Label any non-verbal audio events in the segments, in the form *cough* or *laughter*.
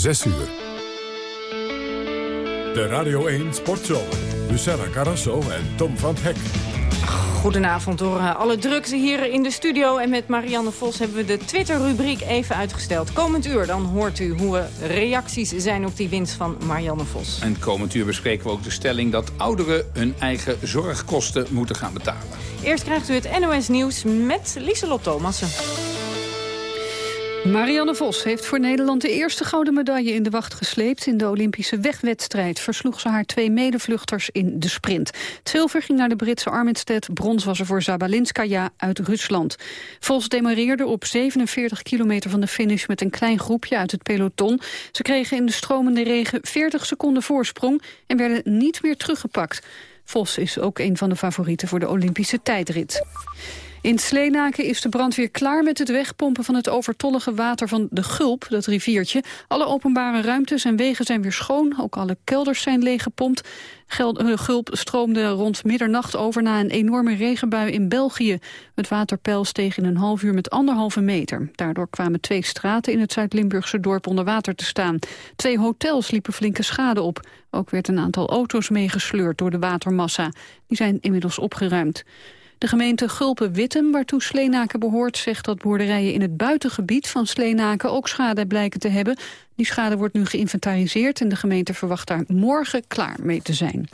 6 uur. De Radio 1 Sportzomer. Lucella Carrasso en Tom van Hek. Goedenavond door eh, alle drukte hier in de studio. En met Marianne Vos hebben we de Twitter-rubriek even uitgesteld. Komend uur dan hoort u hoe reacties zijn op die winst van Marianne Vos. En komend uur bespreken we ook de stelling dat ouderen hun eigen zorgkosten moeten gaan betalen. Eerst krijgt u het NOS Nieuws met Lieselot Thomassen. Marianne Vos heeft voor Nederland de eerste gouden medaille in de wacht gesleept. In de Olympische wegwedstrijd versloeg ze haar twee medevluchters in de sprint. Zilver ging naar de Britse Armitstead, brons was er voor Zabalinskaya uit Rusland. Vos demareerde op 47 kilometer van de finish met een klein groepje uit het peloton. Ze kregen in de stromende regen 40 seconden voorsprong en werden niet meer teruggepakt. Vos is ook een van de favorieten voor de Olympische tijdrit. In Sleenaken is de brandweer klaar met het wegpompen van het overtollige water van de Gulp, dat riviertje. Alle openbare ruimtes en wegen zijn weer schoon, ook alle kelders zijn leeggepompt. De Gulp stroomde rond middernacht over na een enorme regenbui in België. Het waterpeil steeg in een half uur met anderhalve meter. Daardoor kwamen twee straten in het Zuid-Limburgse dorp onder water te staan. Twee hotels liepen flinke schade op. Ook werd een aantal auto's meegesleurd door de watermassa. Die zijn inmiddels opgeruimd. De gemeente Gulpen-Wittem, waartoe Sleenaken behoort... zegt dat boerderijen in het buitengebied van Sleenaken ook schade blijken te hebben. Die schade wordt nu geïnventariseerd en de gemeente verwacht daar morgen klaar mee te zijn.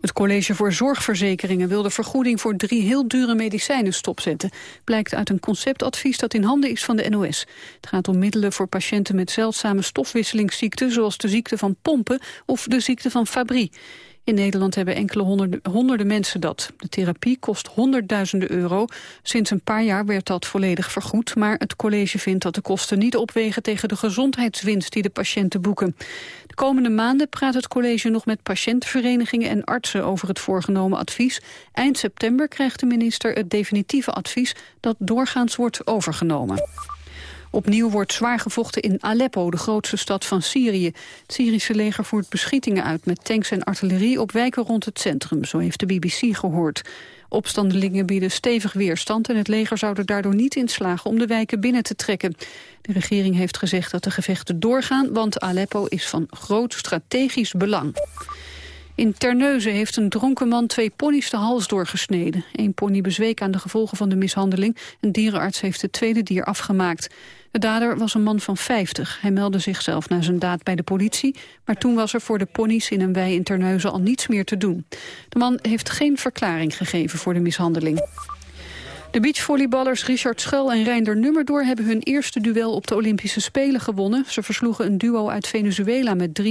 Het College voor Zorgverzekeringen wil de vergoeding voor drie heel dure medicijnen stopzetten. Blijkt uit een conceptadvies dat in handen is van de NOS. Het gaat om middelen voor patiënten met zeldzame stofwisselingsziekten... zoals de ziekte van pompen of de ziekte van Fabry. In Nederland hebben enkele honderden, honderden mensen dat. De therapie kost honderdduizenden euro. Sinds een paar jaar werd dat volledig vergoed... maar het college vindt dat de kosten niet opwegen... tegen de gezondheidswinst die de patiënten boeken. De komende maanden praat het college nog met patiëntenverenigingen en artsen... over het voorgenomen advies. Eind september krijgt de minister het definitieve advies... dat doorgaans wordt overgenomen. Opnieuw wordt zwaar gevochten in Aleppo, de grootste stad van Syrië. Het Syrische leger voert beschietingen uit met tanks en artillerie op wijken rond het centrum, zo heeft de BBC gehoord. Opstandelingen bieden stevig weerstand en het leger zou er daardoor niet in slagen om de wijken binnen te trekken. De regering heeft gezegd dat de gevechten doorgaan, want Aleppo is van groot strategisch belang. In Terneuzen heeft een dronken man twee ponies de hals doorgesneden. Eén pony bezweek aan de gevolgen van de mishandeling. Een dierenarts heeft het tweede dier afgemaakt. De dader was een man van 50. Hij meldde zichzelf na zijn daad bij de politie... maar toen was er voor de ponies in een wei in Terneuzen al niets meer te doen. De man heeft geen verklaring gegeven voor de mishandeling. De beachvolleyballers Richard Schuil en Reinder Nummerdoor... hebben hun eerste duel op de Olympische Spelen gewonnen. Ze versloegen een duo uit Venezuela met 3-0.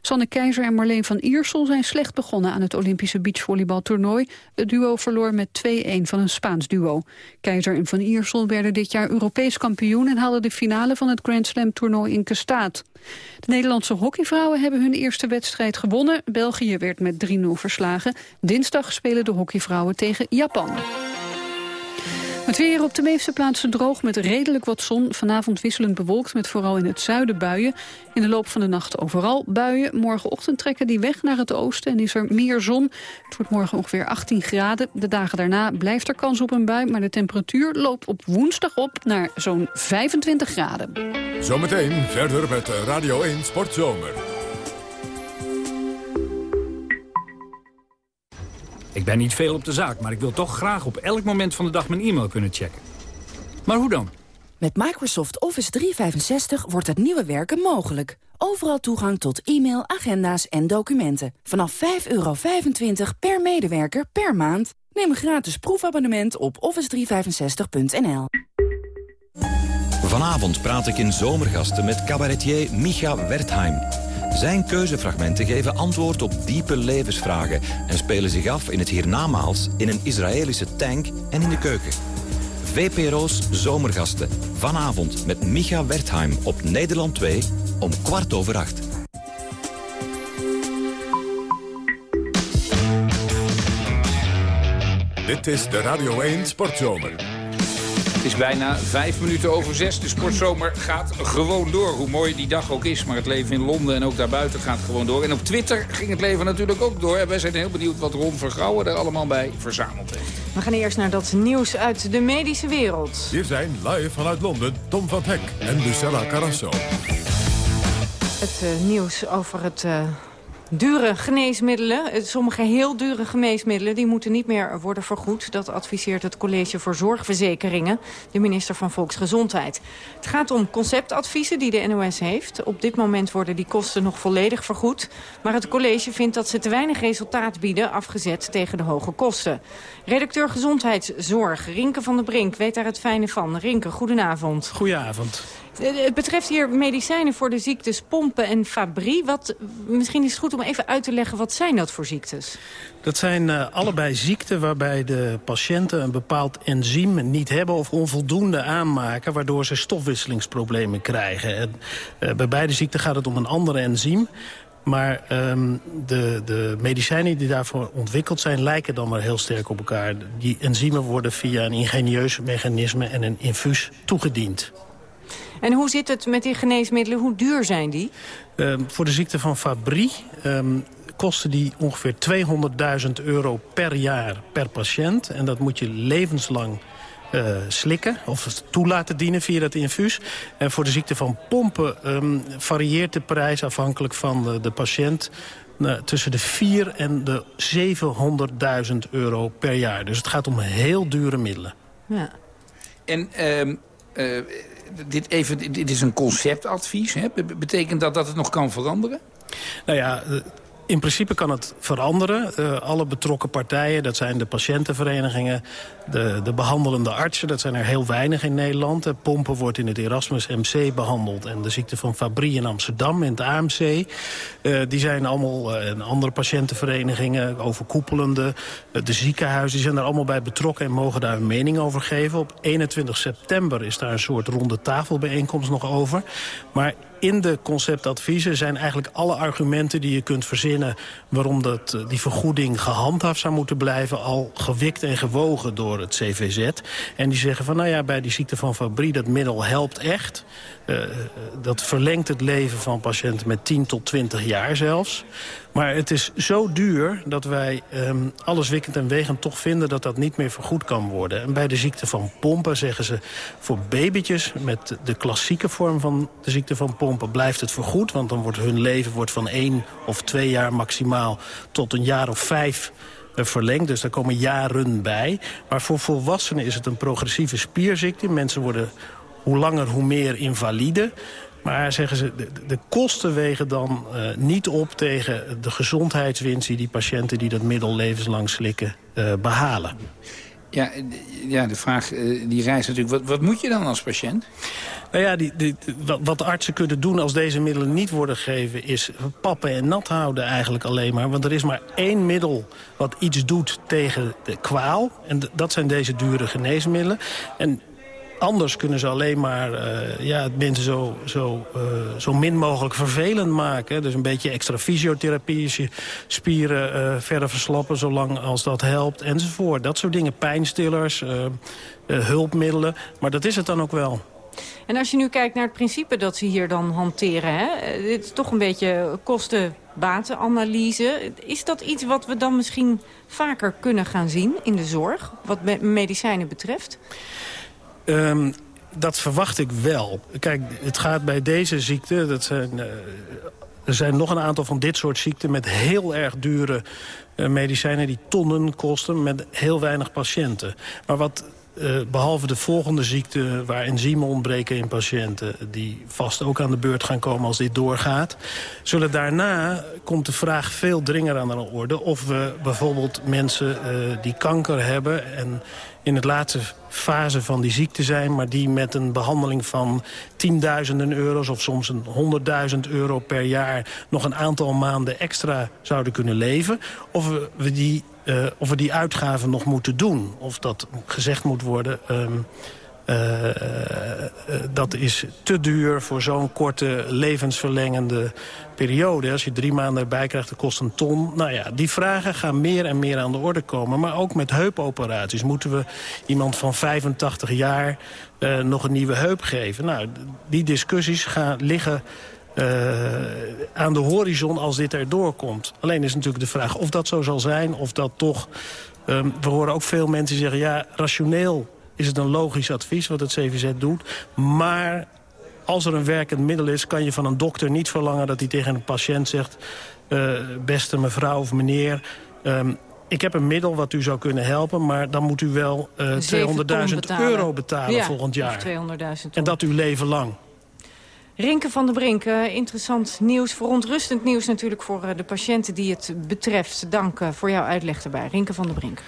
Sanne Keizer en Marleen van Iersel zijn slecht begonnen... aan het Olympische beachvolleybaltoernooi. Het duo verloor met 2-1 van een Spaans duo. Keizer en van Iersel werden dit jaar Europees kampioen... en haalden de finale van het Grand Slam toernooi in Kestaat. De Nederlandse hockeyvrouwen hebben hun eerste wedstrijd gewonnen. België werd met 3-0 verslagen. Dinsdag spelen de hockeyvrouwen tegen Japan. Het weer op de meeste plaatsen droog met redelijk wat zon. Vanavond wisselend bewolkt met vooral in het zuiden buien. In de loop van de nacht overal buien. Morgenochtend trekken die weg naar het oosten en is er meer zon. Het wordt morgen ongeveer 18 graden. De dagen daarna blijft er kans op een bui, maar de temperatuur loopt op woensdag op naar zo'n 25 graden. Zometeen verder met Radio 1 Sportzomer. Ik ben niet veel op de zaak, maar ik wil toch graag op elk moment van de dag mijn e-mail kunnen checken. Maar hoe dan? Met Microsoft Office 365 wordt het nieuwe werken mogelijk. Overal toegang tot e-mail, agenda's en documenten. Vanaf 5,25 per medewerker per maand. Neem een gratis proefabonnement op office365.nl. Vanavond praat ik in Zomergasten met cabaretier Micha Wertheim. Zijn keuzefragmenten geven antwoord op diepe levensvragen... en spelen zich af in het hiernamaals, in een Israëlische tank en in de keuken. VPRO's Zomergasten. Vanavond met Micha Wertheim op Nederland 2 om kwart over acht. Dit is de Radio 1 Sportzomer. Het is bijna vijf minuten over zes. De sportzomer gaat gewoon door. Hoe mooi die dag ook is. Maar het leven in Londen en ook daarbuiten gaat gewoon door. En op Twitter ging het leven natuurlijk ook door. En wij zijn heel benieuwd wat Ron Vergouwen er allemaal bij verzameld heeft. We gaan eerst naar dat nieuws uit de medische wereld. Hier zijn live vanuit Londen Tom van Hek en Lucella Carrasso. Het uh, nieuws over het uh, dure geneesmiddelen. Eh, sommige heel dure geneesmiddelen die moeten niet meer worden vergoed. Dat adviseert het College voor Zorgverzekeringen, de minister van Volksgezondheid. Het gaat om conceptadviezen die de NOS heeft. Op dit moment worden die kosten nog volledig vergoed. Maar het college vindt dat ze te weinig resultaat bieden, afgezet tegen de hoge kosten. Redacteur Gezondheidszorg, Rinke van der Brink, weet daar het fijne van. Rinke, goedenavond. Goedenavond. Eh, het betreft hier medicijnen voor de ziektes pompen en fabrie. Wat, misschien is het goed om even uit te leggen, wat zijn dat voor ziektes? Dat zijn uh, allebei ziekten waarbij de patiënten een bepaald enzym niet hebben... of onvoldoende aanmaken, waardoor ze stofwisselingsproblemen krijgen. En, uh, bij beide ziekten gaat het om een ander enzym. Maar um, de, de medicijnen die daarvoor ontwikkeld zijn... lijken dan maar heel sterk op elkaar. Die enzymen worden via een ingenieus mechanisme en een infuus toegediend. En hoe zit het met die geneesmiddelen? Hoe duur zijn die? Uh, voor de ziekte van Fabry um, kosten die ongeveer 200.000 euro per jaar per patiënt. En dat moet je levenslang uh, slikken of toe laten dienen via dat infuus. En voor de ziekte van pompen um, varieert de prijs afhankelijk van de, de patiënt... Uh, tussen de 4 en de 700.000 euro per jaar. Dus het gaat om heel dure middelen. Ja. En... Uh, dit, even, dit is een conceptadvies. Hè? Betekent dat dat het nog kan veranderen? Nou ja, in principe kan het veranderen. Uh, alle betrokken partijen, dat zijn de patiëntenverenigingen... De, de behandelende artsen, dat zijn er heel weinig in Nederland. De pompen wordt in het Erasmus MC behandeld... en de ziekte van Fabry in Amsterdam, in het AMC. Uh, die zijn allemaal, en andere patiëntenverenigingen, overkoepelende... de ziekenhuizen, die zijn er allemaal bij betrokken... en mogen daar een mening over geven. Op 21 september is daar een soort ronde tafelbijeenkomst nog over. Maar in de conceptadviezen zijn eigenlijk alle argumenten die je kunt verzinnen... waarom dat, die vergoeding gehandhaafd zou moeten blijven... al gewikt en gewogen door het CVZ. En die zeggen van, nou ja, bij die ziekte van Fabry... dat middel helpt echt. Uh, dat verlengt het leven van patiënten met 10 tot 20 jaar zelfs. Maar het is zo duur dat wij um, alles wikkend en wegend toch vinden... dat dat niet meer vergoed kan worden. En bij de ziekte van pompen zeggen ze... voor babytjes met de klassieke vorm van de ziekte van pompen... blijft het vergoed, want dan wordt hun leven wordt van één of twee jaar maximaal... tot een jaar of vijf verlengd. Dus daar komen jaren bij. Maar voor volwassenen is het een progressieve spierziekte. Mensen worden hoe langer hoe meer invalide. Maar zeggen ze, de, de kosten wegen dan uh, niet op tegen de gezondheidswinst... die die patiënten die dat middel levenslang slikken uh, behalen. Ja, ja, de vraag uh, die reist natuurlijk, wat, wat moet je dan als patiënt? Nou ja, die, die, wat de artsen kunnen doen als deze middelen niet worden gegeven... is pappen en nat houden eigenlijk alleen maar. Want er is maar één middel wat iets doet tegen de kwaal. En dat zijn deze dure geneesmiddelen. En Anders kunnen ze alleen maar uh, ja, mensen zo, zo, uh, zo min mogelijk vervelend maken. Dus een beetje extra fysiotherapie, je spieren uh, verder verslappen... zolang als dat helpt, enzovoort. Dat soort dingen, pijnstillers, hulpmiddelen. Maar dat is het dan ook wel. En als je nu kijkt naar het principe dat ze hier dan hanteren... Hè, dit is toch een beetje kosten-batenanalyse. Is dat iets wat we dan misschien vaker kunnen gaan zien in de zorg... wat medicijnen betreft? Um, dat verwacht ik wel. Kijk, het gaat bij deze ziekte... Dat zijn, uh, er zijn nog een aantal van dit soort ziekten... met heel erg dure uh, medicijnen die tonnen kosten... met heel weinig patiënten. Maar wat uh, behalve de volgende ziekte waar enzymen ontbreken in patiënten... die vast ook aan de beurt gaan komen als dit doorgaat... zullen daarna, komt de vraag veel dringender aan de orde... of we bijvoorbeeld mensen die kanker hebben... en in het laatste fase van die ziekte zijn... maar die met een behandeling van tienduizenden euro's... of soms een honderdduizend euro per jaar... nog een aantal maanden extra zouden kunnen leven. Of we die, uh, of we die uitgaven nog moeten doen. Of dat gezegd moet worden... Um, Uh, uh, dat is te duur voor zo'n korte levensverlengende periode. Als je drie maanden erbij krijgt, dat kost een ton. Nou ja, die vragen gaan meer en meer aan de orde komen. Maar ook met heupoperaties. Moeten we iemand van 85 jaar uh, nog een nieuwe heup geven? Nou, die discussies gaan liggen... Aan de horizon als dit erdoor komt. Alleen is natuurlijk de vraag of dat zo zal zijn... of dat toch... Um, we horen ook veel mensen zeggen... ja, rationeel is het een logisch advies wat het CVZ doet. Maar als er een werkend middel is... kan je van een dokter niet verlangen dat hij tegen een patiënt zegt... Uh, beste mevrouw of meneer... Um, ik heb een middel wat u zou kunnen helpen... maar dan moet u wel uh, 200.000 euro betalen ja, volgend jaar. 200.000 En dat uw leven lang. Rinke van der Brink, uh, interessant nieuws, verontrustend nieuws natuurlijk voor de patiënten die het betreft. Dank voor jouw uitleg erbij. Rinke van der Brink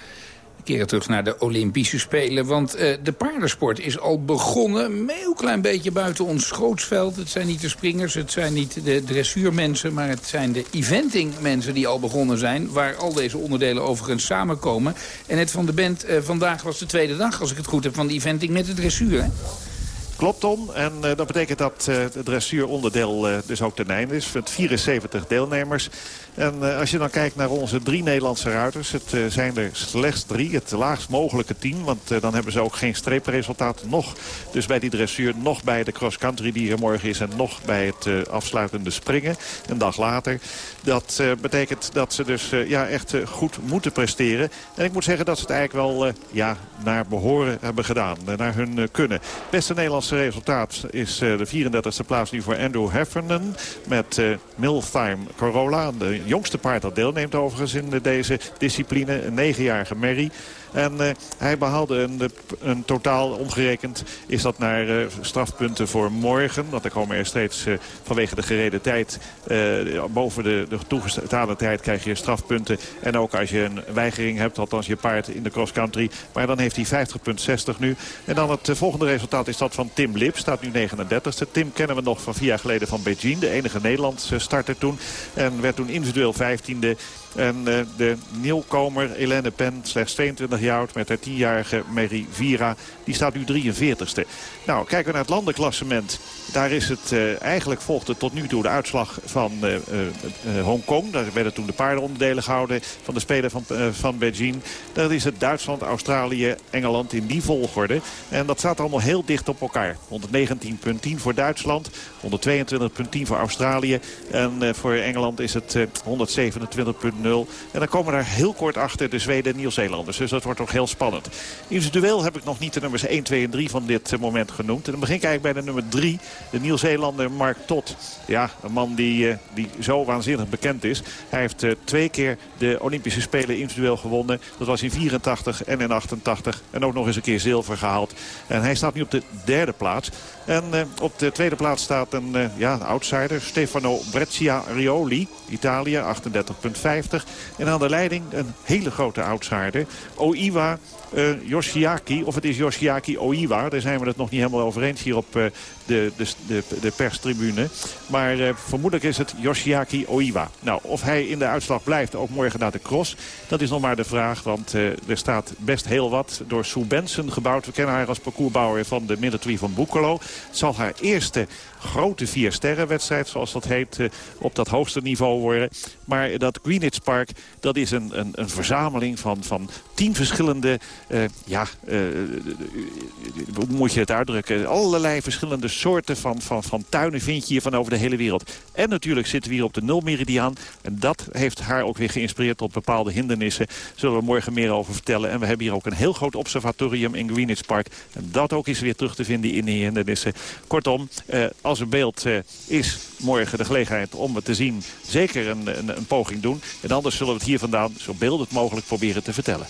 keren terug naar de Olympische Spelen. Want uh, de paardensport is al begonnen. Een heel klein beetje buiten ons schootsveld. Het zijn niet de springers, het zijn niet de dressuurmensen... maar het zijn de eventingmensen die al begonnen zijn... waar al deze onderdelen overigens samenkomen. En het van de band uh, vandaag was de tweede dag, als ik het goed heb... van de eventing met de dressuur? Klopt, Tom. En uh, dat betekent dat uh, het dressuuronderdeel dus ook ten einde is. Met 74 deelnemers. En uh, als je dan kijkt naar onze drie Nederlandse ruiters. Het uh, zijn er slechts drie. Het laagst mogelijke tien. Want uh, dan hebben ze ook geen streepresultaat. Nog dus bij die dressuur. Nog bij de cross-country die er morgen is. En nog bij het afsluitende springen. Een dag later. Dat betekent dat ze dus ja, echt goed moeten presteren. En ik moet zeggen dat ze het eigenlijk wel ja, naar behoren hebben gedaan. naar hun kunnen. Het beste Nederlandse resultaat is de 34e plaats nu voor Andrew Heffernan. Met Miltime Corolla. De jongste paard dat deelneemt overigens in deze discipline. Een negenjarige Mary. En uh, hij behaalde een, een, totaal omgerekend is dat naar uh, strafpunten voor morgen. Want er komen er steeds uh, vanwege de gereden tijd boven de, de toegestane tijd krijg je strafpunten. En ook als je een weigering hebt, althans je paard in de cross-country. Maar dan heeft hij 50,60 nu. En dan het volgende resultaat is dat van Tim Lip. Staat nu 39ste. Tim kennen we nog van vier jaar geleden van Beijing. De enige Nederlandse starter toen. En werd toen individueel 15e. En uh, de nieuwkomer Helene Pen, slechts 22 jaar oud... met haar 10-jarige Mary Vira, die staat nu 43ste. Nou, kijken we naar het landenklassement. Daar is het uh, eigenlijk volgde tot nu toe de uitslag van uh, Hongkong. Daar werden toen de paardenonderdelen gehouden van de Spelen van, van Beijing. Daar is het Duitsland, Australië, Engeland in die volgorde. En dat staat allemaal heel dicht op elkaar. 119,10 voor Duitsland, 122,10 voor Australië. En voor Engeland is het 127,0. En dan komen daar heel kort achter de Zweden en Nieuw-Zeelanders. Dus dat wordt toch heel spannend. Individueel heb ik nog niet de nummers 1, 2 en 3 van dit moment genoemd. En dan begin ik eigenlijk bij de nummer 3. De Nieuw-Zeelander Mark Todd. Ja, een man die, die zo waanzinnig bekend is. Hij heeft twee keer de Olympische Spelen individueel gewonnen. Dat was in 84 en in 88. En ook nog eens een keer zilver gehaald. En hij staat nu op de derde plaats. En op de tweede plaats staat een, ja, een outsider. Stefano Breccia Rioli, Italië, 38,50. En aan de leiding een hele grote outsider. Oiwa Yoshiaki, of het is Yoshiaki Oiwa. Daar zijn we het nog niet helemaal over eens hier op uh, de, de, de, de perstribune. Maar uh, vermoedelijk is het Yoshiaki Oiwa. Nou, of hij in de uitslag blijft, ook morgen naar de cross. Dat is nog maar de vraag, want er staat best heel wat door Sue Benson gebouwd. We kennen haar als parcoursbouwer van de military van Boekelo. Het zal haar eerste grote vier sterrenwedstrijd, zoals dat heet, op dat hoogste niveau worden. Maar dat Greenwich Park, dat is een, een, een verzameling van, van tien verschillende, ja, uh, hoe moet je het uitdrukken? Allerlei verschillende soorten van, van, van tuinen vind je hier van over de hele wereld. En natuurlijk zitten we hier op de nulmeridiaan. En dat heeft haar ook weer geïnspireerd tot bepaalde hindernissen. Zullen we morgen meer over vertellen. En we hebben hier ook een heel groot observatorium in Greenwich Park. En dat ook is weer terug te vinden in die hindernissen. Kortom, uh, als er beeld is morgen de gelegenheid om het te zien, zeker een, een, een poging doen. En anders zullen we het hier vandaan zo beeldend mogelijk proberen te vertellen.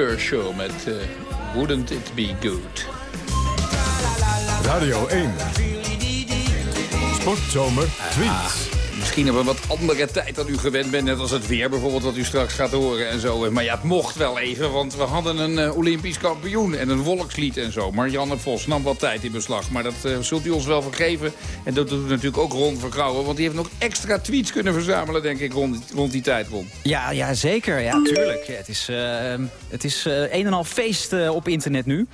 Kershaw met eh, Wouldn't It Be Good. Radio 1. Sportzomer tweets. Misschien op een wat andere tijd dan u gewend bent. Net als het weer bijvoorbeeld, wat u straks gaat horen en zo. Maar ja, het mocht wel even, want we hadden een eh, Olympisch kampioen en een volkslied en zo. Marianne Vos nam wat tijd in beslag. Maar dat eh, zult u ons wel vergeven. En dat doet natuurlijk ook Ron Verkrouwen. Want die heeft nog extra tweets kunnen verzamelen, denk ik, rond, rond die tijd, Ron. Ja, ja zeker. Ja, tuurlijk. Het is, eh, het is een en al feest op internet nu.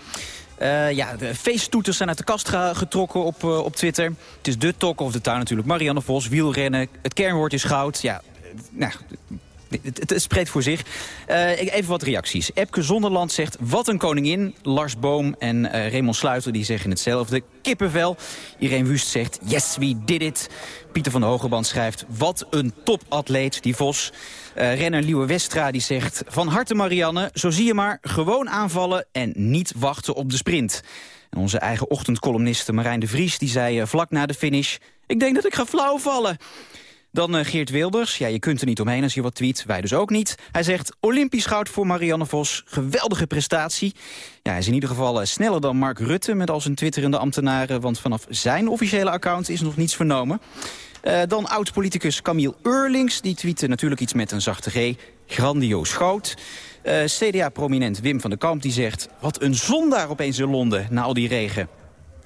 Eh, ja, de feesttoeters zijn uit de kast ge- getrokken op, eh, op Twitter. Het is de talk of the town natuurlijk. Marianne Vos, wielrennen. Het kernwoord is goud. Ja, eh, nou, het, spreekt voor zich. Eh, even wat reacties. Epke Zonderland zegt, wat een koningin. Lars Boom en eh Raymond Sluiter die zeggen hetzelfde. Kippenvel. Irene Wust zegt, yes, we did it. Pieter van de Hogeband schrijft, wat een topatleet, die Vos. Eh, renner Liewe Westra die zegt, van harte Marianne, zo zie je maar, gewoon aanvallen en niet wachten op de sprint. En onze eigen ochtendcolumniste Marijn de Vries die zei vlak na de finish, ik denk dat ik ga flauwvallen. Dan eh, Geert Wilders. Ja, je kunt er niet omheen als je wat tweet. Wij dus ook niet. Hij zegt, Olympisch goud voor Marianne Vos. Geweldige prestatie. Ja, hij is in ieder geval eh, sneller dan Mark Rutte... met al zijn twitterende ambtenaren... want vanaf zijn officiële account is nog niets vernomen. Eh, dan oud-politicus Camille Eurlings. Die tweette natuurlijk iets met een zachte G. Grandioos goud. CDA-prominent Wim van der Kamp die zegt... wat een zon daar opeens in Londen na al die regen.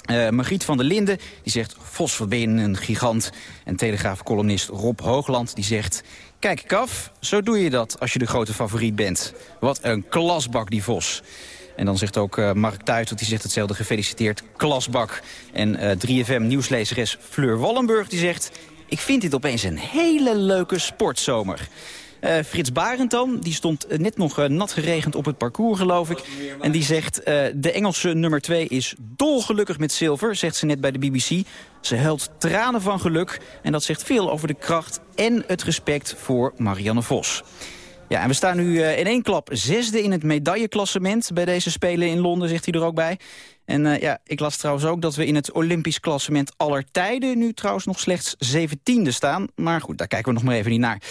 Eh Margriet van der Linden die zegt, Vos, ben een gigant. En Telegraaf-columnist Rob Hoogland die zegt... Kijk, Kaf, zo doe je dat als je de grote favoriet bent. Wat een klasbak, die Vos. En dan zegt ook eh, Mark Tuitert, die zegt hetzelfde, gefeliciteerd, klasbak. En eh 3FM-nieuwslezeres Fleur Wallenburg die zegt... Ik vind dit opeens een hele leuke sportzomer. Eh, Frits Barend die stond eh, net nog eh, nat geregend op het parcours, geloof ik. En die zegt, de Engelse nummer 2 is dolgelukkig met zilver, zegt ze net bij de BBC. Ze huilt tranen van geluk en dat zegt veel over de kracht en het respect voor Marianne Vos. Ja, en we staan nu in één klap zesde in het medailleklassement bij deze Spelen in Londen, zegt hij er ook bij. En ja, ik las trouwens ook dat we in het Olympisch klassement aller tijden nu trouwens nog slechts zeventiende staan. Maar goed, daar kijken we nog maar even niet naar.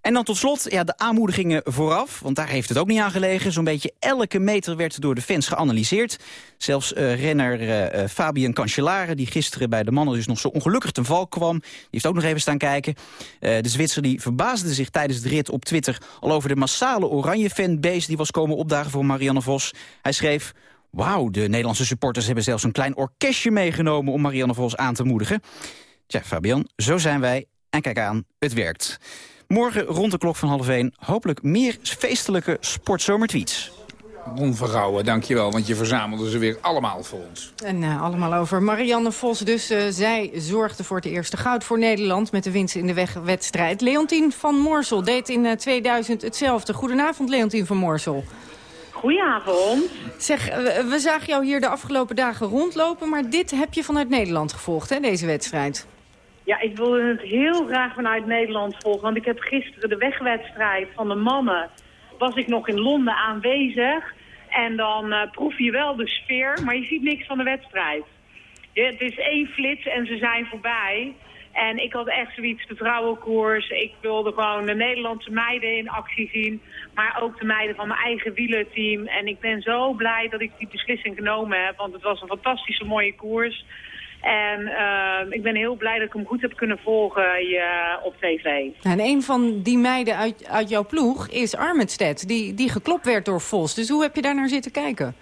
En dan tot slot ja, de aanmoedigingen vooraf, want daar heeft het ook niet aan gelegen. Zo'n beetje elke meter werd door de fans geanalyseerd. Zelfs eh, renner eh, eh, Fabian Cancellara, die gisteren bij de mannen dus nog zo ongelukkig ten val kwam... die heeft ook nog even staan kijken. De Zwitser die verbaasde zich tijdens de rit op Twitter... al over de massale oranje fanbase die was komen opdagen voor Marianne Vos. Hij schreef... Wauw, de Nederlandse supporters hebben zelfs een klein orkestje meegenomen... om Marianne Vos aan te moedigen. Tja, Fabian, zo zijn wij. En kijk aan, het werkt. Morgen rond de klok van half één hopelijk meer feestelijke sportzomertweets. Ron Vergouwen, dankjewel, want je verzamelde ze weer allemaal voor ons. En eh, allemaal over Marianne Vos. Dus eh, zij zorgde voor het eerste goud voor Nederland... met de winst in de wegwedstrijd. Leontien van Moorsel deed in eh, 2000 hetzelfde. Goedenavond, Leontien van Moorsel. Goedenavond. Zeg, eh, we, we zagen jou hier de afgelopen dagen rondlopen... maar dit heb je vanuit Nederland gevolgd, hè, deze wedstrijd? Ja, ik wilde het heel graag vanuit Nederland volgen. Want ik heb gisteren de wegwedstrijd van de mannen... was ik nog in Londen aanwezig. En dan eh, proef je wel de sfeer, maar je ziet niks van de wedstrijd. Het is één flits en ze zijn voorbij. En ik had echt zoiets, de vrouwenkoers. Ik wilde gewoon de Nederlandse meiden in actie zien. Maar ook de meiden van mijn eigen wielerteam. En ik ben zo blij dat ik die beslissing genomen heb. Want het was een fantastische mooie koers. En uh, ik ben heel blij dat ik hem goed heb kunnen volgen je, op tv. En een van die meiden uit, uit jouw ploeg is Armenstedt. Die, die geklopt werd door Vos. Dus hoe heb je daar naar zitten kijken?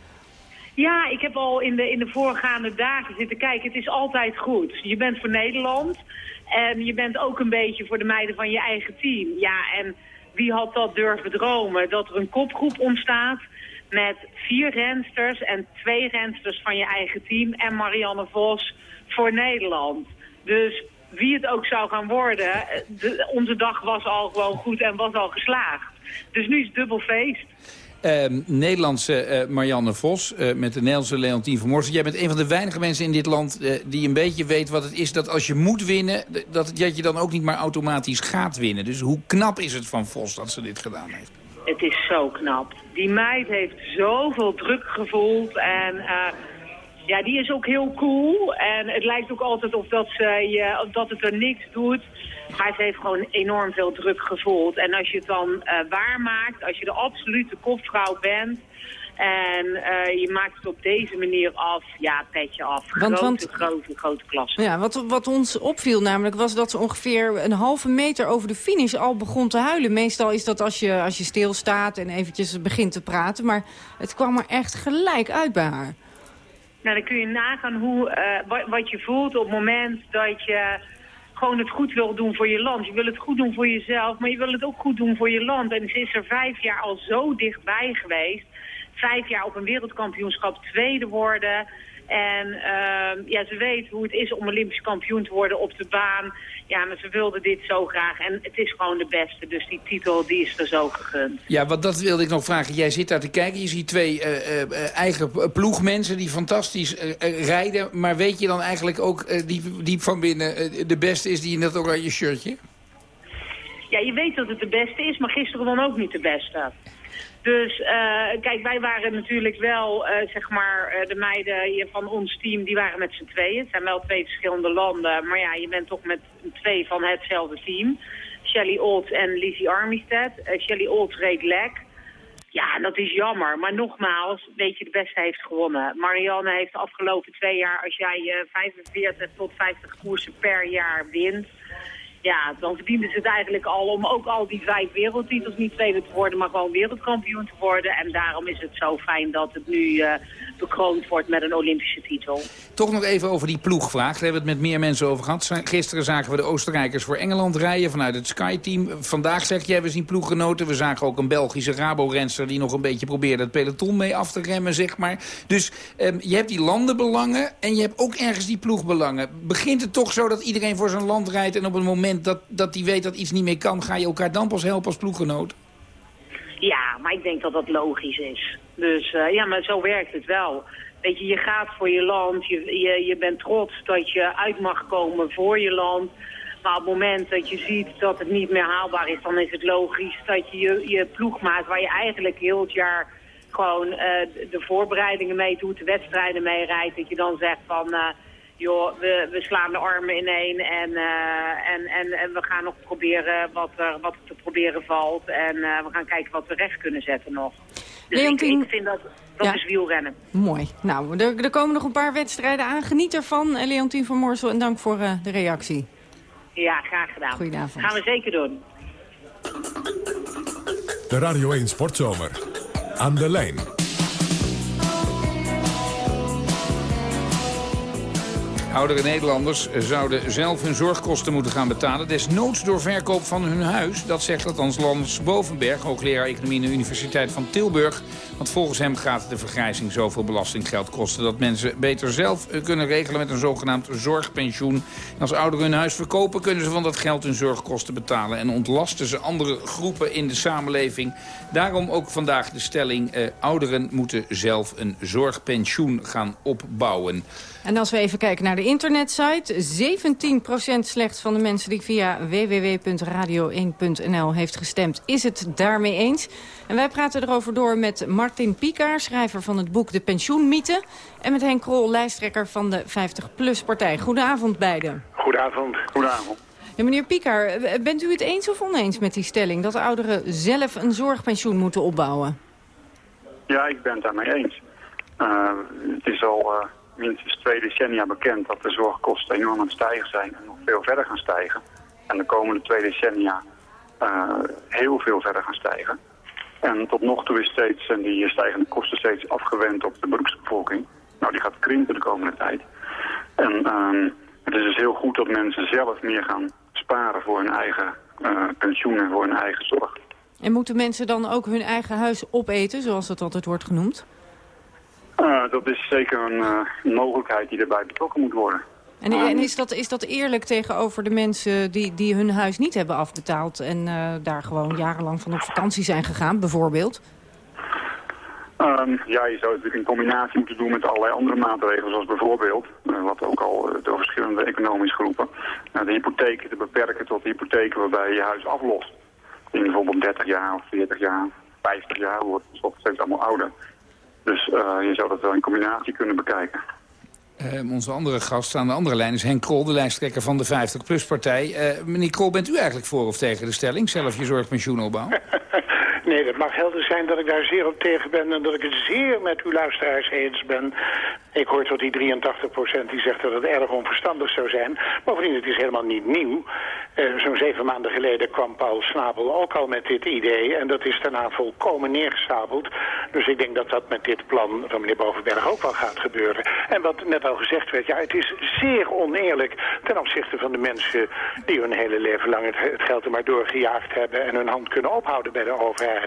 Ja, ik heb al in de, in de voorgaande dagen zitten kijken. Het is altijd goed. Je bent voor Nederland. En je bent ook een beetje voor de meiden van je eigen team. Ja, en wie had dat durven dromen? Dat er een kopgroep ontstaat met vier rensters en twee rensters van je eigen team. En Marianne Vos voor Nederland. Dus wie het ook zou gaan worden, de, onze dag was al gewoon goed en was al geslaagd. Dus nu is het dubbel feest. Uh, Nederlandse uh, Marianne Vos uh, met de Nederlandse Leontien van Morsen. Jij bent een van de weinige mensen in dit land uh, die een beetje weet wat het is... dat als je moet winnen, dat, dat je dan ook niet maar automatisch gaat winnen. Dus hoe knap is het van Vos dat ze dit gedaan heeft? Het is zo knap. Die meid heeft zoveel druk gevoeld en... ja, die is ook heel cool. En het lijkt ook altijd of dat, ze, je, of dat het er niks doet. Maar ze heeft gewoon enorm veel druk gevoeld. En als je het dan uh, waarmaakt, als je de absolute kopvrouw bent... en uh, je maakt het op deze manier af, ja, petje af. Want, grote, want, grote, grote klasse. Ja, wat, wat ons opviel namelijk was dat ze ongeveer een halve meter over de finish al begon te huilen. Meestal is dat als je, als je stilstaat en eventjes begint te praten. Maar het kwam er echt gelijk uit bij haar. Nou, dan kun je nagaan hoe, wat, wat je voelt op het moment dat je gewoon het goed wil doen voor je land. Je wil het goed doen voor jezelf, maar je wil het ook goed doen voor je land. En ze is er vijf jaar al zo dichtbij geweest. Vijf jaar op een wereldkampioenschap tweede worden. En uh, ja, ze weet hoe het is om Olympisch kampioen te worden op de baan. Ja, maar ze wilde dit zo graag. En het is gewoon de beste. Dus die titel die is er zo gegund. Ja, wat dat wilde ik nog vragen. Jij zit daar te kijken. Je ziet twee uh, uh, eigen ploegmensen die fantastisch rijden. Maar weet je dan eigenlijk ook die, die van binnen de beste is die in dat oranje shirtje? Ja, je weet dat het de beste is, maar gisteren dan ook niet de beste. Dus uh, kijk, wij waren natuurlijk wel, uh, zeg maar, uh, de meiden van ons team, die waren met z'n tweeën. Het zijn wel twee verschillende landen, maar ja, je bent toch met twee van hetzelfde team. Shelly Olds en Lizzie Armistead. Shelly Olds reed lek. Ja, dat is jammer. Maar nogmaals, weet je, de beste heeft gewonnen. Marianne heeft de afgelopen twee jaar, als jij 45 tot 50 koersen per jaar wint ja, dan verdienden ze het eigenlijk al om ook al die vijf wereldtitels niet tweede te worden, maar gewoon wereldkampioen te worden. En daarom is het zo fijn dat het nu uh, bekroond wordt met een Olympische titel. Toch nog even over die ploegvraag. Daar hebben we het met meer mensen over gehad. Gisteren zagen we de Oostenrijkers voor Engeland rijden vanuit het Sky-team. Vandaag zeg jij, we zien ploeggenoten. We zagen ook een Belgische Rabo-renster die nog een beetje probeerde het peloton mee af te remmen, zeg maar. Dus um, je hebt die landenbelangen en je hebt ook ergens die ploegbelangen. Begint het toch zo dat iedereen voor zijn land rijdt en op een moment dat, dat die weet dat iets niet meer kan... ga je elkaar dan pas helpen als ploeggenoot? Ja, maar ik denk dat dat logisch is. Dus uh, ja, maar zo werkt het wel. Weet je, je gaat voor je land, je, je, je bent trots dat je uit mag komen voor je land... Maar op het moment dat je ziet dat het niet meer haalbaar is, dan is het logisch dat je je, je ploegmaat, waar je eigenlijk heel het jaar gewoon uh, de voorbereidingen mee doet, de wedstrijden mee rijdt, dat je dan zegt van... Uh, joh, we, we slaan de armen ineen en, uh, en, en, en we gaan nog proberen wat er, wat er te proberen valt. En uh, we gaan kijken wat we recht kunnen zetten nog. Dus Leontien... ik, vind dat, dat ja. is wielrennen. Mooi. Nou, er, er komen nog een paar wedstrijden aan. Geniet ervan, Leontien van Moorsel. En dank voor uh, de reactie. Ja, graag gedaan. Goedenavond. Gaan we zeker doen. De Radio 1 Sportzomer. Aan de lijn Oudere Nederlanders zouden zelf hun zorgkosten moeten gaan betalen. Desnoods door verkoop van hun huis. Dat zegt althans Lans Bovenberg, hoogleraar economie aan de Universiteit van Tilburg. Want volgens hem gaat de vergrijzing zoveel belastinggeld kosten... dat mensen beter zelf kunnen regelen met een zogenaamd zorgpensioen. En als ouderen hun huis verkopen kunnen ze van dat geld hun zorgkosten betalen... en ontlasten ze andere groepen in de samenleving. Daarom ook vandaag de stelling... Eh, ouderen moeten zelf een zorgpensioen gaan opbouwen. En als we even kijken naar de internetsite. 17% slechts van de mensen die via www.radio1.nl heeft gestemd... is het daarmee eens. En wij praten erover door met Martin Pieker, schrijver van het boek De Pensioenmythe... en met Henk Krol, lijsttrekker van de 50PLUS-partij. Goedenavond beiden. Goedenavond. Goedenavond. Ja, meneer Pieker, bent u het eens of oneens met die stelling... dat ouderen zelf een zorgpensioen moeten opbouwen? Ja, ik ben het daarmee eens. Uh, het is al uh, minstens twee decennia bekend dat de zorgkosten enorm aan het stijgen zijn en nog veel verder gaan stijgen. En de komende twee decennia uh, heel veel verder gaan stijgen. En tot nog toe is steeds, zijn die stijgende kosten steeds afgewend op de beroepsbevolking. Nou, die gaat krimpen de komende tijd. En het is dus heel goed dat mensen zelf meer gaan sparen voor hun eigen pensioen en voor hun eigen zorg. En moeten mensen dan ook hun eigen huis opeten, zoals dat altijd wordt genoemd? Uh, dat is zeker een uh, mogelijkheid die erbij betrokken moet worden. En, en, is, dat, is dat eerlijk tegenover de mensen die, die hun huis niet hebben afbetaald... en uh, daar gewoon jarenlang van op vakantie zijn gegaan, bijvoorbeeld? Um, ja, je zou het natuurlijk in combinatie moeten doen met allerlei andere maatregelen, zoals bijvoorbeeld, wat ook al door verschillende economische groepen, de hypotheken te beperken tot hypotheken waarbij je je huis aflost in bijvoorbeeld 30 jaar of 40 jaar, 50 jaar wordt het steeds allemaal ouder. Dus uh, je zou dat wel in combinatie kunnen bekijken. Uh, onze andere gast aan de andere lijn is Henk Krol, de lijsttrekker van de 50PLUS-partij. Uh, meneer Krol, bent u eigenlijk voor of tegen de stelling? Zelf je zorgpensioen opbouwen? *laughs* Nee, dat mag helder zijn dat ik daar zeer op tegen ben... en dat ik het zeer met uw luisteraars eens ben. Ik hoor tot die 83% die zegt dat het erg onverstandig zou zijn. Bovendien, het is helemaal niet nieuw. Uh, Zo'n zeven maanden geleden kwam Paul Snabel ook al met dit idee... en dat is daarna volkomen neergestapeld. Dus ik denk dat dat met dit plan van meneer Bovenberg ook wel gaat gebeuren. En wat net al gezegd werd, ja, het is zeer oneerlijk... ten opzichte van de mensen die hun hele leven lang het, het geld er maar doorgejaagd hebben... en hun hand kunnen ophouden bij de overheid.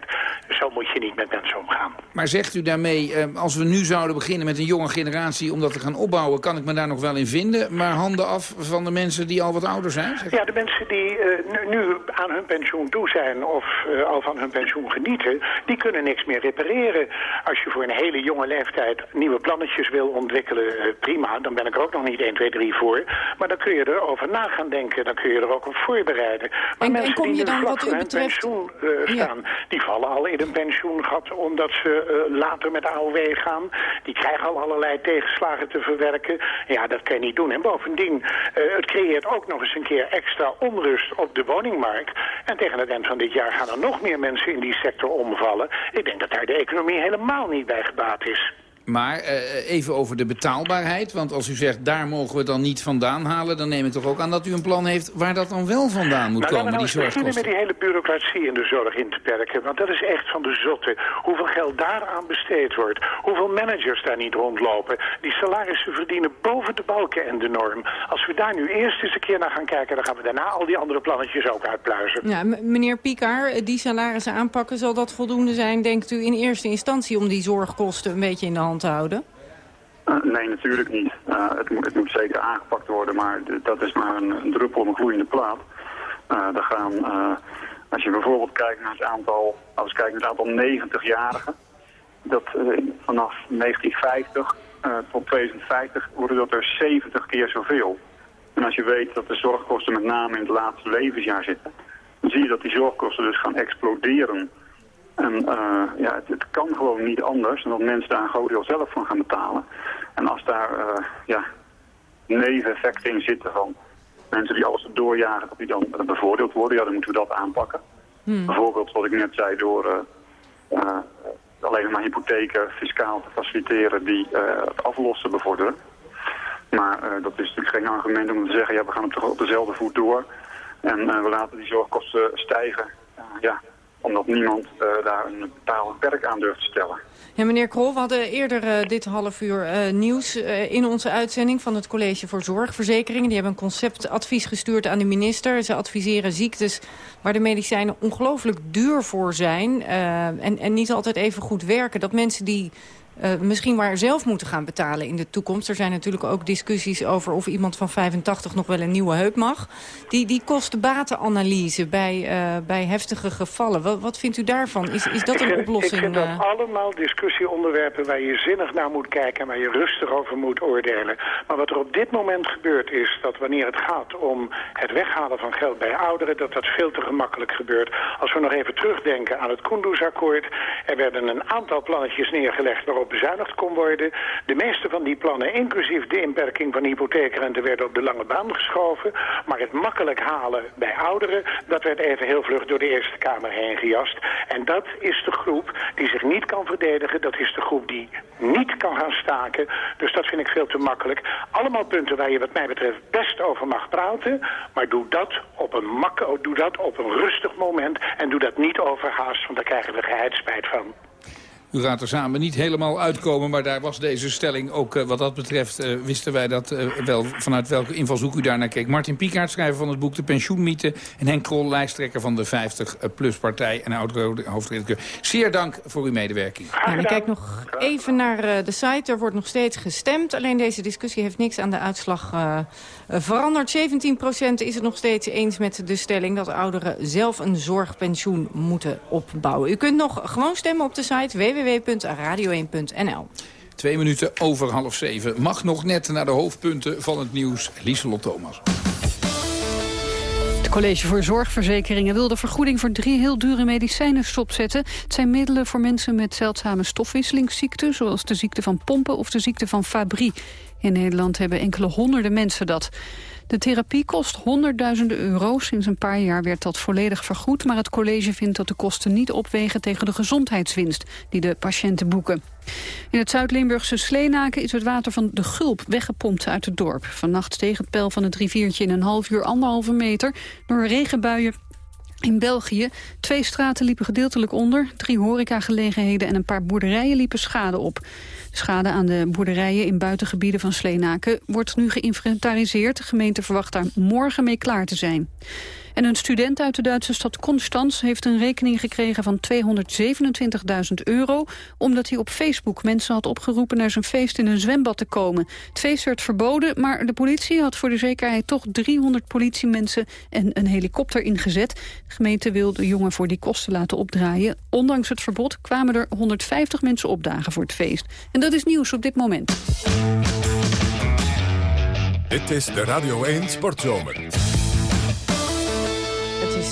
Zo moet je niet met mensen omgaan. Maar zegt u daarmee, eh, als we nu zouden beginnen met een jonge generatie... om dat te gaan opbouwen, kan ik me daar nog wel in vinden. Maar handen af van de mensen die al wat ouder zijn? Ja, de mensen die uh, nu, aan hun pensioen toe zijn... of uh, al van hun pensioen genieten, die kunnen niks meer repareren. Als je voor een hele jonge leeftijd nieuwe plannetjes wil ontwikkelen... prima, dan ben ik er ook nog niet 1, 2, 3 voor. Maar dan kun je erover na gaan denken. Dan kun je er ook op voorbereiden. Maar en, mensen en kom je die dan, vlak wat u hun betreft... pensioen staan... Ja die vallen al in een pensioengat omdat ze uh, later met AOW gaan. Die krijgen al allerlei tegenslagen te verwerken. Ja, dat kan je niet doen. En bovendien, uh, het creëert ook nog eens een keer extra onrust op de woningmarkt. En tegen het eind van dit jaar gaan er nog meer mensen in die sector omvallen. Ik denk dat daar de economie helemaal niet bij gebaat is. Maar uh, even over de betaalbaarheid. Want als u zegt, daar mogen we dan niet vandaan halen... dan neem ik toch ook aan dat u een plan heeft waar dat dan wel vandaan moet nou, komen, nou, die zorgkosten. met die hele bureaucratie in de zorg in te perken. Want dat is echt van de zotte. Hoeveel geld daaraan besteed wordt. Hoeveel managers daar niet rondlopen. Die salarissen verdienen boven de balken en de norm. Als we daar nu eerst eens een keer naar gaan kijken... dan gaan we daarna al die andere plannetjes ook uitpluizen. Ja, meneer Pikaar, die salarissen aanpakken... zal dat voldoende zijn, denkt u, in eerste instantie... om die zorgkosten een beetje in de hand te houden? Uh, nee, natuurlijk niet. Uh, het, moet, het, moet, zeker aangepakt worden, maar dat is maar een, druppel op een gloeiende plaat. Uh, gaan, als je bijvoorbeeld kijkt naar het aantal, als we kijken naar het aantal 90-jarigen, dat vanaf 1950 tot 2050 worden dat er 70 keer zoveel. En als je weet dat de zorgkosten met name in het laatste levensjaar zitten, dan zie je dat die zorgkosten dus gaan exploderen. En uh, ja, het, het, kan gewoon niet anders dan dat mensen daar een groot deel zelf van gaan betalen. En als daar uh, ja, neveneffecten in zitten van mensen die alles doorjagen, dat die dan bevoordeeld worden, ja, dan moeten we dat aanpakken. Hmm. Bijvoorbeeld, wat ik net zei, door uh, alleen maar hypotheken fiscaal te faciliteren die het aflossen bevorderen. Maar dat is natuurlijk geen argument om te zeggen, ja, we gaan op, op dezelfde voet door. En we laten die zorgkosten stijgen. ja, omdat niemand uh, daar een betaalend werk aan durft te stellen. Ja, meneer Krol, we hadden eerder uh, dit half uur uh, nieuws in onze uitzending van het College voor Zorgverzekeringen. Die hebben een conceptadvies gestuurd aan de minister. Ze adviseren ziektes waar de medicijnen ongelooflijk duur voor zijn en, en niet altijd even goed werken. Dat mensen die eh, misschien maar zelf moeten gaan betalen in de toekomst. Er zijn natuurlijk ook discussies over of iemand van 85 nog wel een nieuwe heup mag. Die, die kosten-batenanalyse bij, eh, bij heftige gevallen. Wat, wat vindt u daarvan? Is, is dat ik een vind, oplossing? Ik vind dat eh? allemaal discussieonderwerpen waar je zinnig naar moet kijken... en waar je rustig over moet oordelen. Maar wat er op dit moment gebeurt is dat wanneer het gaat om het weghalen van geld bij ouderen... dat dat veel te gemakkelijk gebeurt. Als we nog even terugdenken aan het Kunduz-akkoord... er werden een aantal plannetjes neergelegd waarop bezuinigd kon worden. De meeste van die plannen, inclusief de inperking van hypotheekrente... werden op de lange baan geschoven. Maar het makkelijk halen bij ouderen... dat werd even heel vlug door de Eerste Kamer heen gejast. En dat is de groep die zich niet kan verdedigen. Dat is de groep die niet kan gaan staken. Dus dat vind ik veel te makkelijk. Allemaal punten waar je wat mij betreft best over mag praten. Maar doe dat op een, doe dat op een rustig moment. En doe dat niet overhaast, want daar krijgen we geheidspijt van. U gaat er samen niet helemaal uitkomen, maar daar was deze stelling ook eh, wat dat betreft... eh, wisten wij dat eh, wel vanuit welke invalshoek u daarnaar keek. Martin Piekaert, schrijver van het boek De Pensioenmythe... en Henk Krol, lijsttrekker van de 50PLUS-partij en oud-hoofdredacteur. Zeer dank voor uw medewerking. Ja, ik kijk nog even naar eh, de site. Er wordt nog steeds gestemd. Alleen deze discussie heeft niks aan de uitslag veranderd. 17% is het nog steeds eens met de stelling... dat ouderen zelf een zorgpensioen moeten opbouwen. U kunt nog gewoon stemmen op de site www.radio1.nl. Twee minuten over half zeven. Mag nog net naar de hoofdpunten van het nieuws. Lieselot Thomas. College voor Zorgverzekeringen wil de vergoeding voor drie heel dure medicijnen stopzetten. Het zijn middelen voor mensen met zeldzame stofwisselingsziekten... zoals de ziekte van pompen of de ziekte van Fabry. In Nederland hebben enkele honderden mensen dat. De therapie kost honderdduizenden euro. Sinds een paar jaar werd dat volledig vergoed... maar het college vindt dat de kosten niet opwegen tegen de gezondheidswinst... die de patiënten boeken. In het Zuid-Limburgse Sleenaken is het water van de Gulp weggepompt uit het dorp. Vannacht steeg het peil van het riviertje in een half uur anderhalve meter... door regenbuien in België. Twee straten liepen gedeeltelijk onder. Drie horecagelegenheden en een paar boerderijen liepen schade op. De schade aan de boerderijen in buitengebieden van Sleenaken wordt nu geïnventariseerd. De gemeente verwacht daar morgen mee klaar te zijn. En een student uit de Duitse stad Konstanz heeft een rekening gekregen van 227.000 euro... omdat hij op Facebook mensen had opgeroepen naar zijn feest in een zwembad te komen. Het feest werd verboden, maar de politie had voor de zekerheid toch 300 politiemensen en een helikopter ingezet. De gemeente wil de jongen voor die kosten laten opdraaien. Ondanks het verbod kwamen er 150 mensen opdagen voor het feest. En dat is nieuws op dit moment. Dit is de Radio 1 Sportzomer.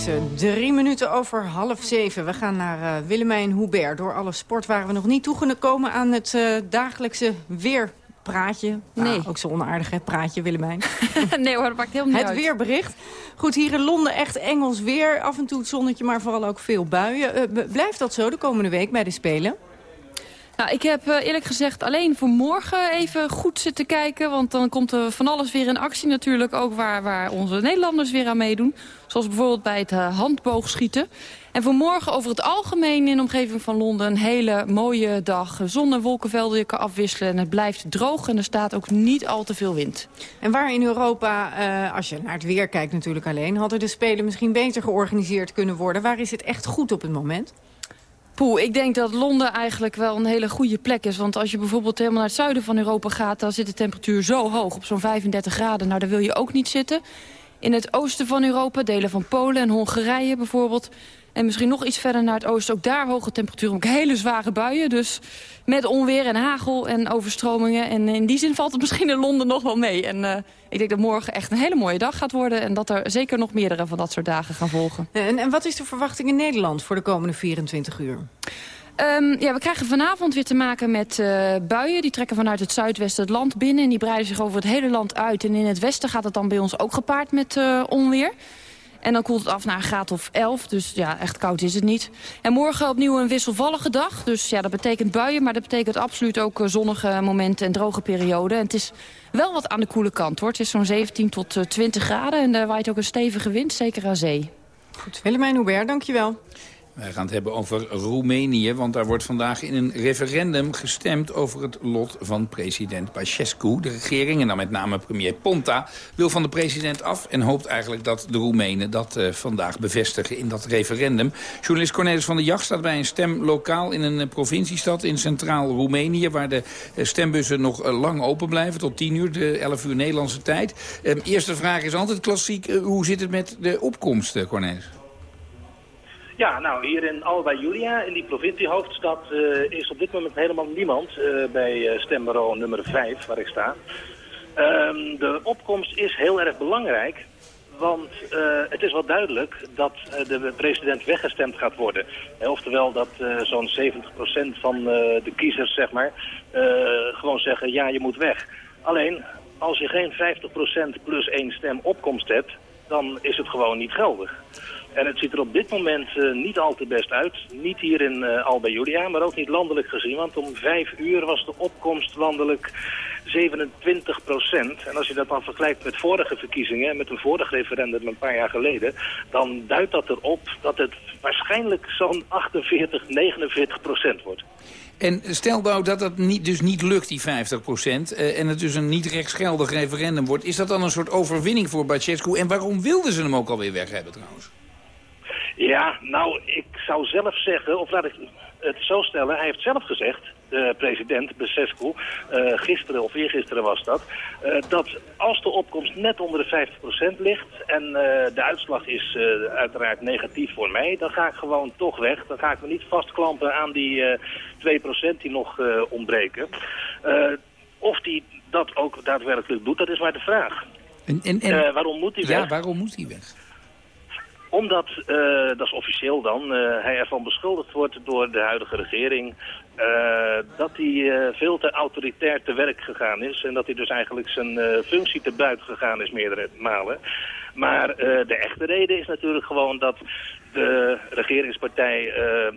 Het drie minuten over half zeven. We gaan naar eh, Willemijn Hubert. Door alle sport waren we nog niet toegekomen aan het eh, dagelijkse weerpraatje. Nou, Nee. ook zo onaardig, hè, praatje Willemijn. *laughs* nee hoor, dat maakt helemaal niet Het uit. weerbericht. Goed, hier in Londen echt Engels weer. Af en toe het zonnetje, maar vooral ook veel buien. Eh, blijft dat zo de komende week bij de Spelen? Nou, ik heb eh, eerlijk gezegd alleen voor morgen even goed zitten kijken. Want dan komt er van alles weer in actie natuurlijk. Ook waar, waar onze Nederlanders weer aan meedoen. Zoals bijvoorbeeld bij het eh, handboogschieten. En voor morgen over het algemeen in de omgeving van Londen... een hele mooie dag. Zon- en wolkenvelden je kan afwisselen. En het blijft droog en er staat ook niet al te veel wind. En waar in Europa, eh, als je naar het weer kijkt natuurlijk alleen... hadden de Spelen misschien beter georganiseerd kunnen worden? Waar is het echt goed op het moment? Poeh, ik denk dat Londen eigenlijk wel een hele goede plek is. Want als je bijvoorbeeld helemaal naar het zuiden van Europa gaat... dan zit de temperatuur zo hoog, op zo'n 35 graden. Nou, daar wil je ook niet zitten. In het oosten van Europa, delen van Polen en Hongarije bijvoorbeeld... en misschien nog iets verder naar het oosten, ook daar hoge temperaturen... ook hele zware buien, dus met onweer en hagel en overstromingen. En in die zin valt het misschien in Londen nog wel mee. En eh, ik denk dat morgen echt een hele mooie dag gaat worden... en dat er zeker nog meerdere van dat soort dagen gaan volgen. En, en wat is de verwachting in Nederland voor de komende 24 uur? Ehm, ja, we krijgen vanavond weer te maken met eh, buien. Die trekken vanuit het zuidwesten het land binnen. En die breiden zich over het hele land uit. En in het westen gaat het dan bij ons ook gepaard met eh, onweer. En dan koelt het af naar een graad of 11. Dus ja, echt koud is het niet. En morgen opnieuw een wisselvallige dag. Dus ja, dat betekent buien. Maar dat betekent absoluut ook eh, zonnige momenten en droge perioden. En het is wel wat aan de koele kant hoor. Het is zo'n 17 tot eh, 20 graden. En er waait ook een stevige wind, zeker aan zee. Goed, Willemijn Hubert, dankjewel. Wij gaan het hebben over Roemenië, want daar wordt vandaag in een referendum gestemd over het lot van president Basescu. De regering, en dan met name premier Ponta, wil van de president af en hoopt eigenlijk dat de Roemenen dat uh, vandaag bevestigen in dat referendum. Journalist Cornelis van der Jacht staat bij een stemlokaal in een uh, provinciestad in centraal Roemenië, waar de uh, stembussen nog lang open blijven tot 10 uur, de 11 uur Nederlandse tijd. Ehm, eerste vraag is altijd klassiek, hoe zit het met de opkomst, Cornelis? Ja, nou hier in Alba Julia, in die provinciehoofdstad, uh, is op dit moment helemaal niemand uh, bij uh, stembureau nummer 5, waar ik sta. Um, de opkomst is heel erg belangrijk, want het is wel duidelijk dat de president weggestemd gaat worden. oftewel dat zo'n 70% van de kiezers, zeg maar, gewoon zeggen ja, je moet weg. Alleen, als je geen 50% plus één stem opkomst hebt, dan is het gewoon niet geldig. En het ziet er op dit moment uh, niet al te best uit. Niet hier in uh, Alba Julia, maar ook niet landelijk gezien. Want om vijf uur was de opkomst landelijk 27 procent. En als je dat dan vergelijkt met vorige verkiezingen... met een vorig referendum een paar jaar geleden... dan duidt dat erop dat het waarschijnlijk zo'n 48, 49 procent wordt. En stel nou dat dat niet, dus niet lukt, die 50 procent... Uh, en het dus een niet rechtsgeldig referendum wordt... is dat dan een soort overwinning voor Bacescu? En waarom wilden ze hem ook alweer weg hebben trouwens? Ja, nou, ik zou zelf zeggen, of laat ik het zo stellen, hij heeft zelf gezegd, de president Besescu, uh, gisteren of eergisteren was dat, uh, dat als de opkomst net onder de 50% ligt en uh, de uitslag is uiteraard negatief voor mij, dan ga ik gewoon toch weg. Dan ga ik me niet vastklampen aan die 2% die nog ontbreken. of die dat ook daadwerkelijk doet, dat is maar de vraag. En, en, en... waarom moet hij weg? Ja, waarom moet hij weg? Omdat, uh, dat is officieel dan, uh, hij ervan beschuldigd wordt door de huidige regering... Uh, dat hij veel te autoritair te werk gegaan is... en dat hij dus eigenlijk zijn functie te buiten gegaan is meerdere malen. Maar de echte reden is natuurlijk gewoon dat de regeringspartij uh,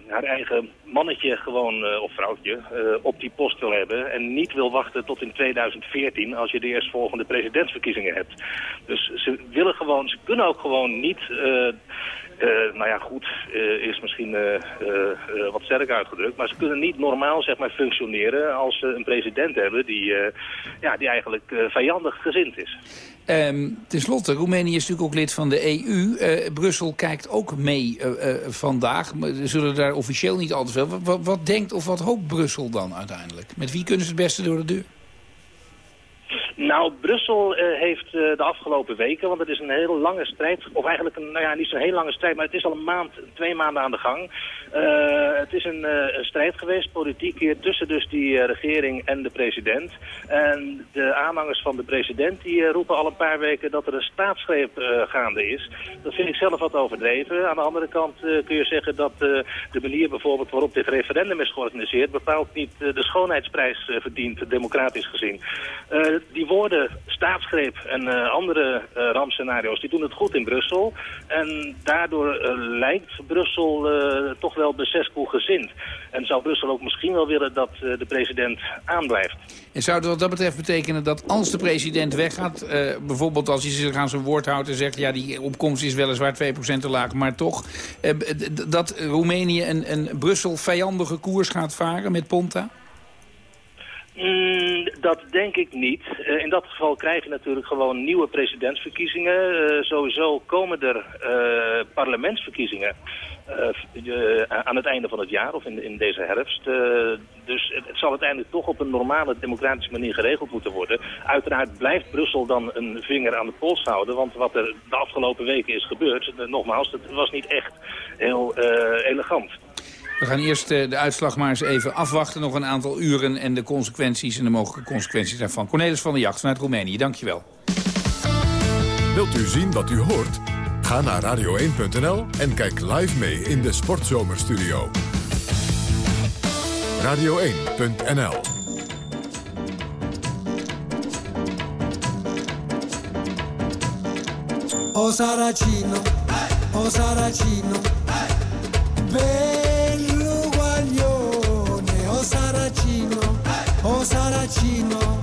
haar eigen mannetje gewoon, uh, of vrouwtje, uh, op die post wil hebben. En niet wil wachten tot in 2014 als je de eerstvolgende presidentsverkiezingen hebt. Dus ze willen gewoon, ze kunnen ook gewoon niet... Nou ja, goed, is misschien wat sterk uitgedrukt. Maar ze kunnen niet normaal zeg maar, functioneren als ze een president hebben die, ja, die eigenlijk vijandig gezind is. Um, Ten slotte, Roemenië is natuurlijk ook lid van de EU. Brussel kijkt ook mee vandaag. Ze zullen daar officieel niet al te veel. Wat, wat denkt of wat hoopt Brussel dan uiteindelijk? Met wie kunnen ze het beste door de deur? Nou, Brussel uh, heeft uh, de afgelopen weken, want het is een hele lange strijd, of eigenlijk een, nou ja, niet zo'n hele lange strijd, maar het is al een maand, twee maanden aan de gang. Uh, het is een, strijd geweest, politiek hier, tussen dus die regering en de president. En de aanhangers van de president, die roepen al een paar weken dat er een staatsgreep gaande is. Dat vind ik zelf wat overdreven. Aan de andere kant kun je zeggen dat de manier bijvoorbeeld waarop dit referendum is georganiseerd, bepaald niet de schoonheidsprijs verdient, democratisch gezien. Woorden staatsgreep en uh, andere uh, rampscenario's, die doen het goed in Brussel. En daardoor uh, lijkt Brussel toch wel Besescu gezind. En zou Brussel ook misschien wel willen dat de president aanblijft. En zou het wat dat betreft betekenen dat als de president weggaat... bijvoorbeeld als hij zich aan zijn woord houdt en zegt... ja, die opkomst is weliswaar 2% te laag, maar toch... dat Roemenië een, een Brussel vijandige koers gaat varen met Ponta? Mm, dat denk ik niet. Uh, in dat geval krijg je natuurlijk gewoon nieuwe presidentsverkiezingen. Uh, sowieso komen er uh, parlementsverkiezingen aan het einde van het jaar of in, in deze herfst. dus het, het, zal uiteindelijk toch op een normale democratische manier geregeld moeten worden. Uiteraard blijft Brussel dan een vinger aan de pols houden. Want wat er de afgelopen weken is gebeurd, nogmaals, dat was niet echt heel elegant. We gaan eerst uh, de uitslag maar eens even afwachten. Nog een aantal uren en de consequenties en de mogelijke consequenties daarvan. Cornelis van der Jacht vanuit Roemenië, dankjewel. Wilt u zien wat u hoort? Ga naar radio1.nl en kijk live mee in de Sportzomerstudio. Radio1.nl O Saracino, o Saracino, Saracino, oh Saracino,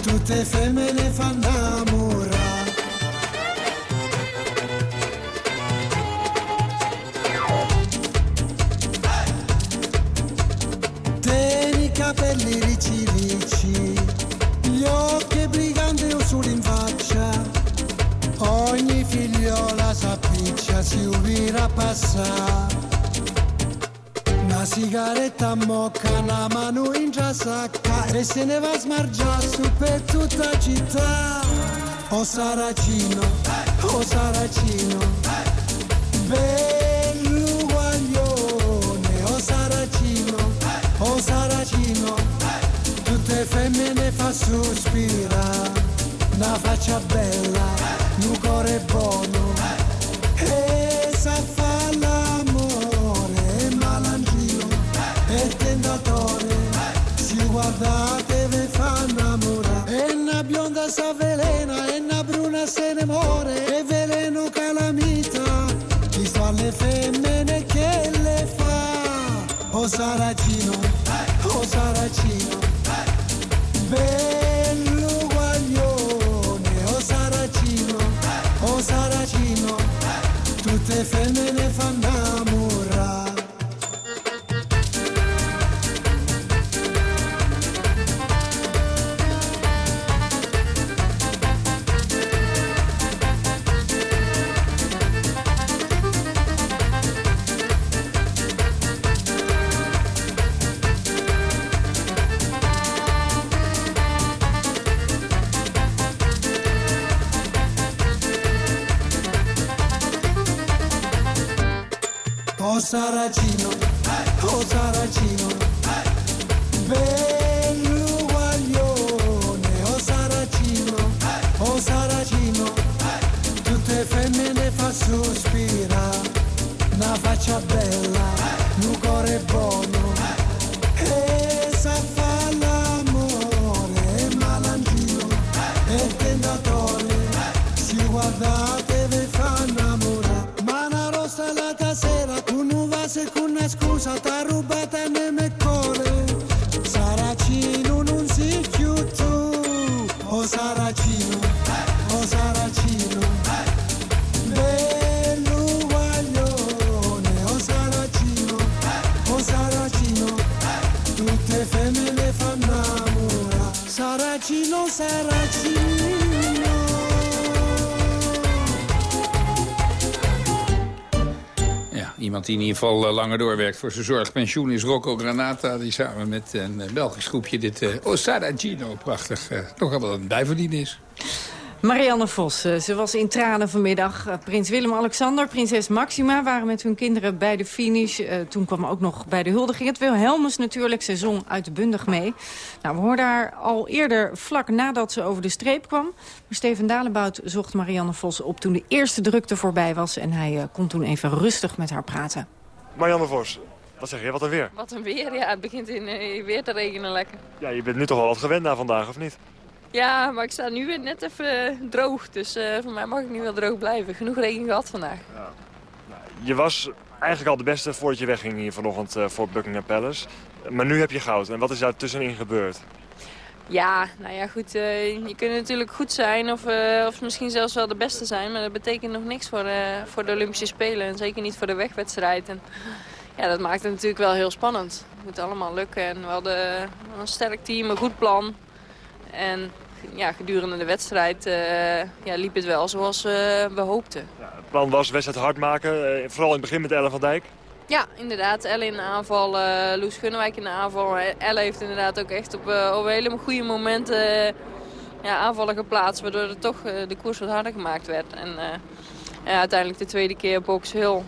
tutte femmine fanno innamorare. capelli ricci ricci, gli occhi briganti o in faccia, ogni figliola s'appiccia, si ubira passare. Sigaretta mocca, una mano in già sacca e se ne va a smargiare su per tutta città. O Saracino, o Saracino, bell'uguaglione, o Saracino, o Saracino, tutte femmine fa sospirare, una faccia bella, un cuore buono, si guardate ve fa innamorare, e una bionda s'avvelena, e una bruna se ne muore, e veleno calamita, chi fa le femmine che le fa, o Saracino, o Saracino, bell'uguaglione, o Saracino, o Saracino, tutte femmine fanno Die in ieder geval eh, langer doorwerkt voor zijn zorgpensioen is Rocco Granata. Die samen met een eh, Belgisch groepje dit uh, Osada Gino prachtig nog wel een bijverdienen is. Marianne Vos, eh, ze was in tranen vanmiddag. Eh, Prins Willem-Alexander, prinses Maxima waren met hun kinderen bij de finish. Eh, toen kwam ook nog bij de huldiging het Wilhelmus natuurlijk. Ze zong uitbundig mee. Nou, we hoorden haar al eerder vlak nadat ze over de streep kwam. Maar Steven Dalebout zocht Marianne Vos op toen de eerste drukte voorbij was. En hij kon toen even rustig met haar praten. Marianne Vos, wat zeg je? Wat een weer. Wat een weer, ja. Het begint in weer te regenen lekker. Ja, je bent nu toch wel wat gewend na vandaag, of niet? Ja, maar ik sta nu weer net even eh, droog. Dus eh, voor mij mag ik nu wel droog blijven. Genoeg regen gehad vandaag. Je was eigenlijk al de beste voordat je wegging hier vanochtend eh, voor Buckingham Palace. Maar nu heb je goud. En wat is daar tussenin gebeurd? Ja, nou ja, goed. je kunt natuurlijk goed zijn of, of misschien zelfs wel de beste zijn. Maar dat betekent nog niks voor, voor de Olympische Spelen. En zeker niet voor de wegwedstrijd. En ja, dat maakt het natuurlijk wel heel spannend. Het moet allemaal lukken. En we hadden een sterk team, een goed plan. En ja, gedurende de wedstrijd eh, ja, liep het wel zoals eh, we hoopten. Het plan was wedstrijd hard maken. eh, vooral in het begin met Ellen van Dijk. Ja, inderdaad. Elle in de aanval, Loes Gunnewijk in de aanval. Elle heeft inderdaad ook echt op, op hele goede momenten ja, aanvallen geplaatst. Waardoor er toch de koers wat harder gemaakt werd. En ja, uiteindelijk de tweede keer op Box Hill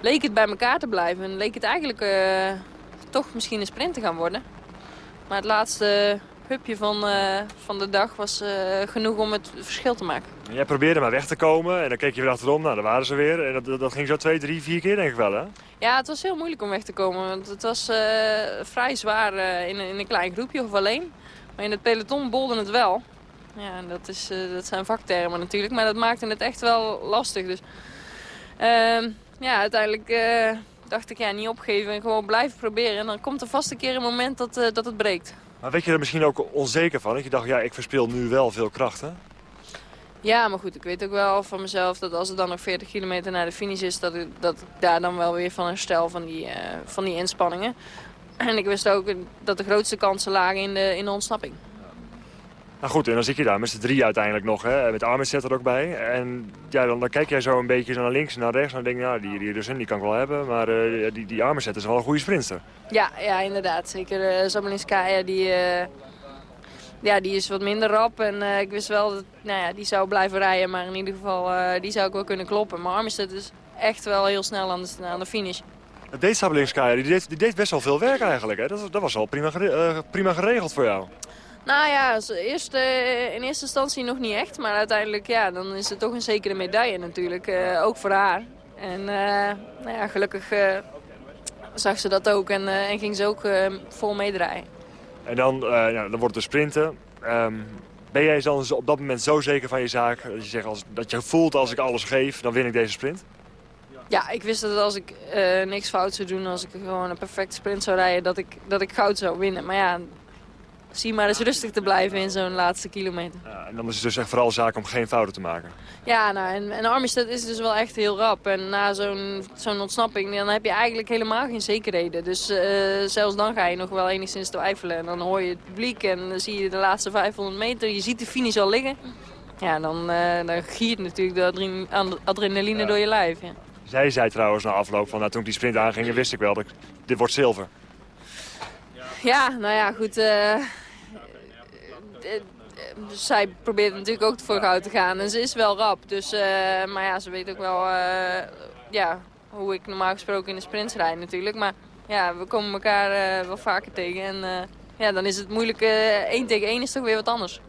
leek het bij elkaar te blijven. En leek het eigenlijk toch misschien een sprint te gaan worden. Maar het laatste hupje van, eh, van de dag was eh, genoeg om het verschil te maken. Jij probeerde maar weg te komen en dan keek je weer achterom. Nou, daar waren ze weer. En dat, dat, ging zo twee, drie, vier keer denk ik wel, hè? Ja, het was heel moeilijk om weg te komen. Want het was eh, vrij zwaar in, een- in een klein groepje of alleen. Maar in het peloton bolde het wel. Ja, en dat, is, dat zijn vaktermen natuurlijk. Maar dat maakte het echt wel lastig. Dus ehm, ja, uiteindelijk dacht ik ja, niet opgeven en gewoon blijven proberen. En dan komt er vast een keer een moment dat, dat het breekt. Maar weet je er misschien ook onzeker van? Dat je dacht, ja, ik verspil nu wel veel kracht, hè? Ja, maar goed, ik weet ook wel van mezelf dat als het dan nog 40 kilometer naar de finish is... dat ik, dat daar dan wel weer van herstel van die, eh, van die inspanningen. En ik wist ook dat de grootste kansen lagen in de, in de ontsnapping. Nou goed, en dan zit je daar met z'n drie uiteindelijk nog, hè, met Armistead er ook bij. En ja, dan, dan kijk jij zo een beetje naar links en naar rechts en dan denk je, nou, die, die Russen, die kan ik wel hebben. Maar uh, die, die Armistead is wel een goede sprinter. Ja, ja inderdaad. Zeker uh, die, uh, ja, die is wat minder rap. En uh, ik wist wel dat nou ja, die zou blijven rijden, maar in ieder geval die zou ik wel kunnen kloppen. Maar Armistead is echt wel heel snel aan de, aan de finish. Dat deed die deed, die deed best wel veel werk eigenlijk. Hè? Dat, dat was al prima, prima geregeld voor jou. Nou ja, eerst, uh, in eerste instantie nog niet echt. Maar uiteindelijk ja, dan is het toch een zekere medaille natuurlijk. Uh, ook voor haar. En uh, nou ja, gelukkig zag ze dat ook en, en ging ze ook vol meedraaien. En dan, ja, dan wordt het sprinten. Um, ben jij dan op dat moment zo zeker van je zaak... dat je, zegt, als, dat je voelt als ik alles geef, dan win ik deze sprint? Ja, ik wist dat als ik niks fout zou doen... als ik gewoon een perfecte sprint zou rijden... dat ik, dat ik goud zou winnen. Maar ja, zie maar eens rustig te blijven in zo'n laatste kilometer. Ja, en dan is het dus echt vooral zaak om geen fouten te maken. Ja, nou, en, en Armistead is dus wel echt heel rap. En na zo'n zo'n ontsnapping dan heb je eigenlijk helemaal geen zekerheden. Dus uh, zelfs dan ga je nog wel enigszins twijfelen. En dan hoor je het publiek en dan zie je de laatste 500 meter. Je ziet de finish al liggen. Ja, dan, uh, dan giert natuurlijk de adren adrenaline ja. door je lijf. Ja. Zij zei trouwens na afloop van nou, toen ik die sprint aanging, wist ik wel dat ik, dit wordt zilver. Ja, nou ja, goed. Uh, zij probeert natuurlijk ook voor goud te gaan. En ze is wel rap. Dus, uh, maar ja, ze weet ook wel uh, ja, hoe ik normaal gesproken in de sprints rijd natuurlijk. Maar ja, we komen elkaar wel vaker tegen. En ja, dan is het moeilijk. 1 tegen 1 is toch weer wat anders.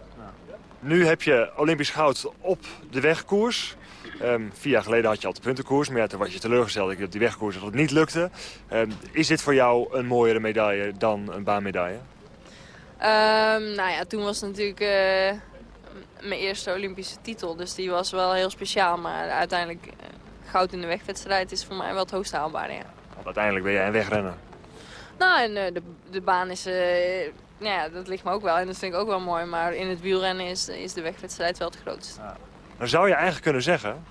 Nu heb je Olympisch goud op de wegkoers. Um, vier jaar geleden had je al de puntenkoers, maar ja, toen was je teleurgesteld dat die wegkoers dat het niet lukte. Um, is dit voor jou een mooiere medaille dan een baanmedaille? Um, nou ja, toen was het natuurlijk uh, mijn eerste Olympische titel, dus die was wel heel speciaal. Maar uiteindelijk, uh, goud in de wegwedstrijd is voor mij wel het hoogst haalbare, ja. Want uiteindelijk ben jij een wegrenner. Nou, en uh, de, de baan is, ja, dat ligt me ook wel en dat vind ik ook wel mooi. Maar in het wielrennen is, is de wegwedstrijd wel het grootst. Ja. Dan zou je eigenlijk kunnen zeggen,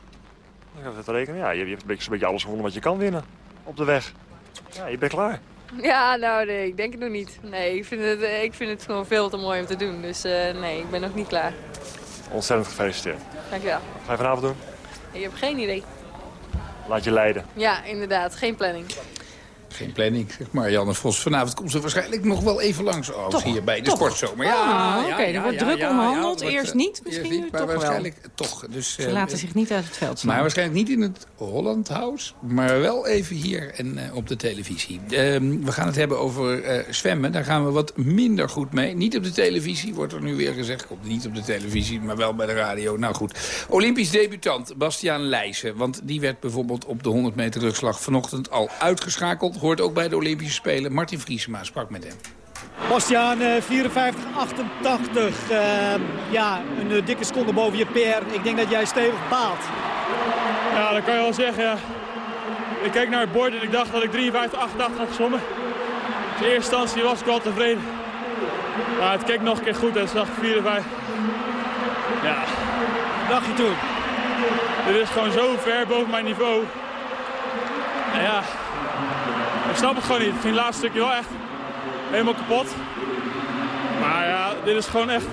ik heb het rekenen, ja, je, je hebt een beetje, een beetje alles gewonnen wat je kan winnen op de weg. Ja, je bent klaar. *laughs* Ja, nou nee, ik denk het nog niet. Nee, ik vind het, ik vind het gewoon veel te mooi om te doen. Dus uh, nee, ik ben nog niet klaar. Ontzettend gefeliciteerd. Dankjewel. Wat ga je vanavond doen? Ik heb geen idee. Laat je leiden. Ja, inderdaad. Geen planning. Geen planning, zeg maar. Janne Vos, vanavond komt ze waarschijnlijk nog wel even langs oh, toch, hier bij de toch. sportzomer. Ja, ah, oké, okay, er wordt druk ja, onderhandeld. Ja, eerst niet, misschien eerst niet, maar toch waarschijnlijk wel. toch. Dus, ze uh, laten zich niet uit het veld slaan. Maar waarschijnlijk niet in het Holland House, maar wel even hier en uh, op de televisie. Uh, we gaan het hebben over zwemmen. Daar gaan we wat minder goed mee. Niet op de televisie, wordt er nu weer gezegd. Komt niet op de televisie, maar wel bij de radio. Nou goed. Olympisch debutant Bastiaan Leijsen. Want die werd bijvoorbeeld op de 100 meter rugslag vanochtend al uitgeschakeld. Hoort ook bij de Olympische Spelen. Martin Vriesema sprak met hem. Bastiaan, 54, 88. Uh, ja, een uh, dikke seconde boven je PR. Ik denk dat jij stevig baalt. Ja, dat kan je wel zeggen, ja. Ik keek naar het bord en ik dacht dat ik 53, 88 had gezwommen. In eerste instantie was ik wel tevreden. Maar het keek nog een keer goed en zag 54. Ja. Dacht je toen? Dit is gewoon zo ver boven mijn niveau. En ja, ik snap het gewoon niet. Het ging het laatste stukje wel echt helemaal kapot. Maar ja, dit is gewoon echt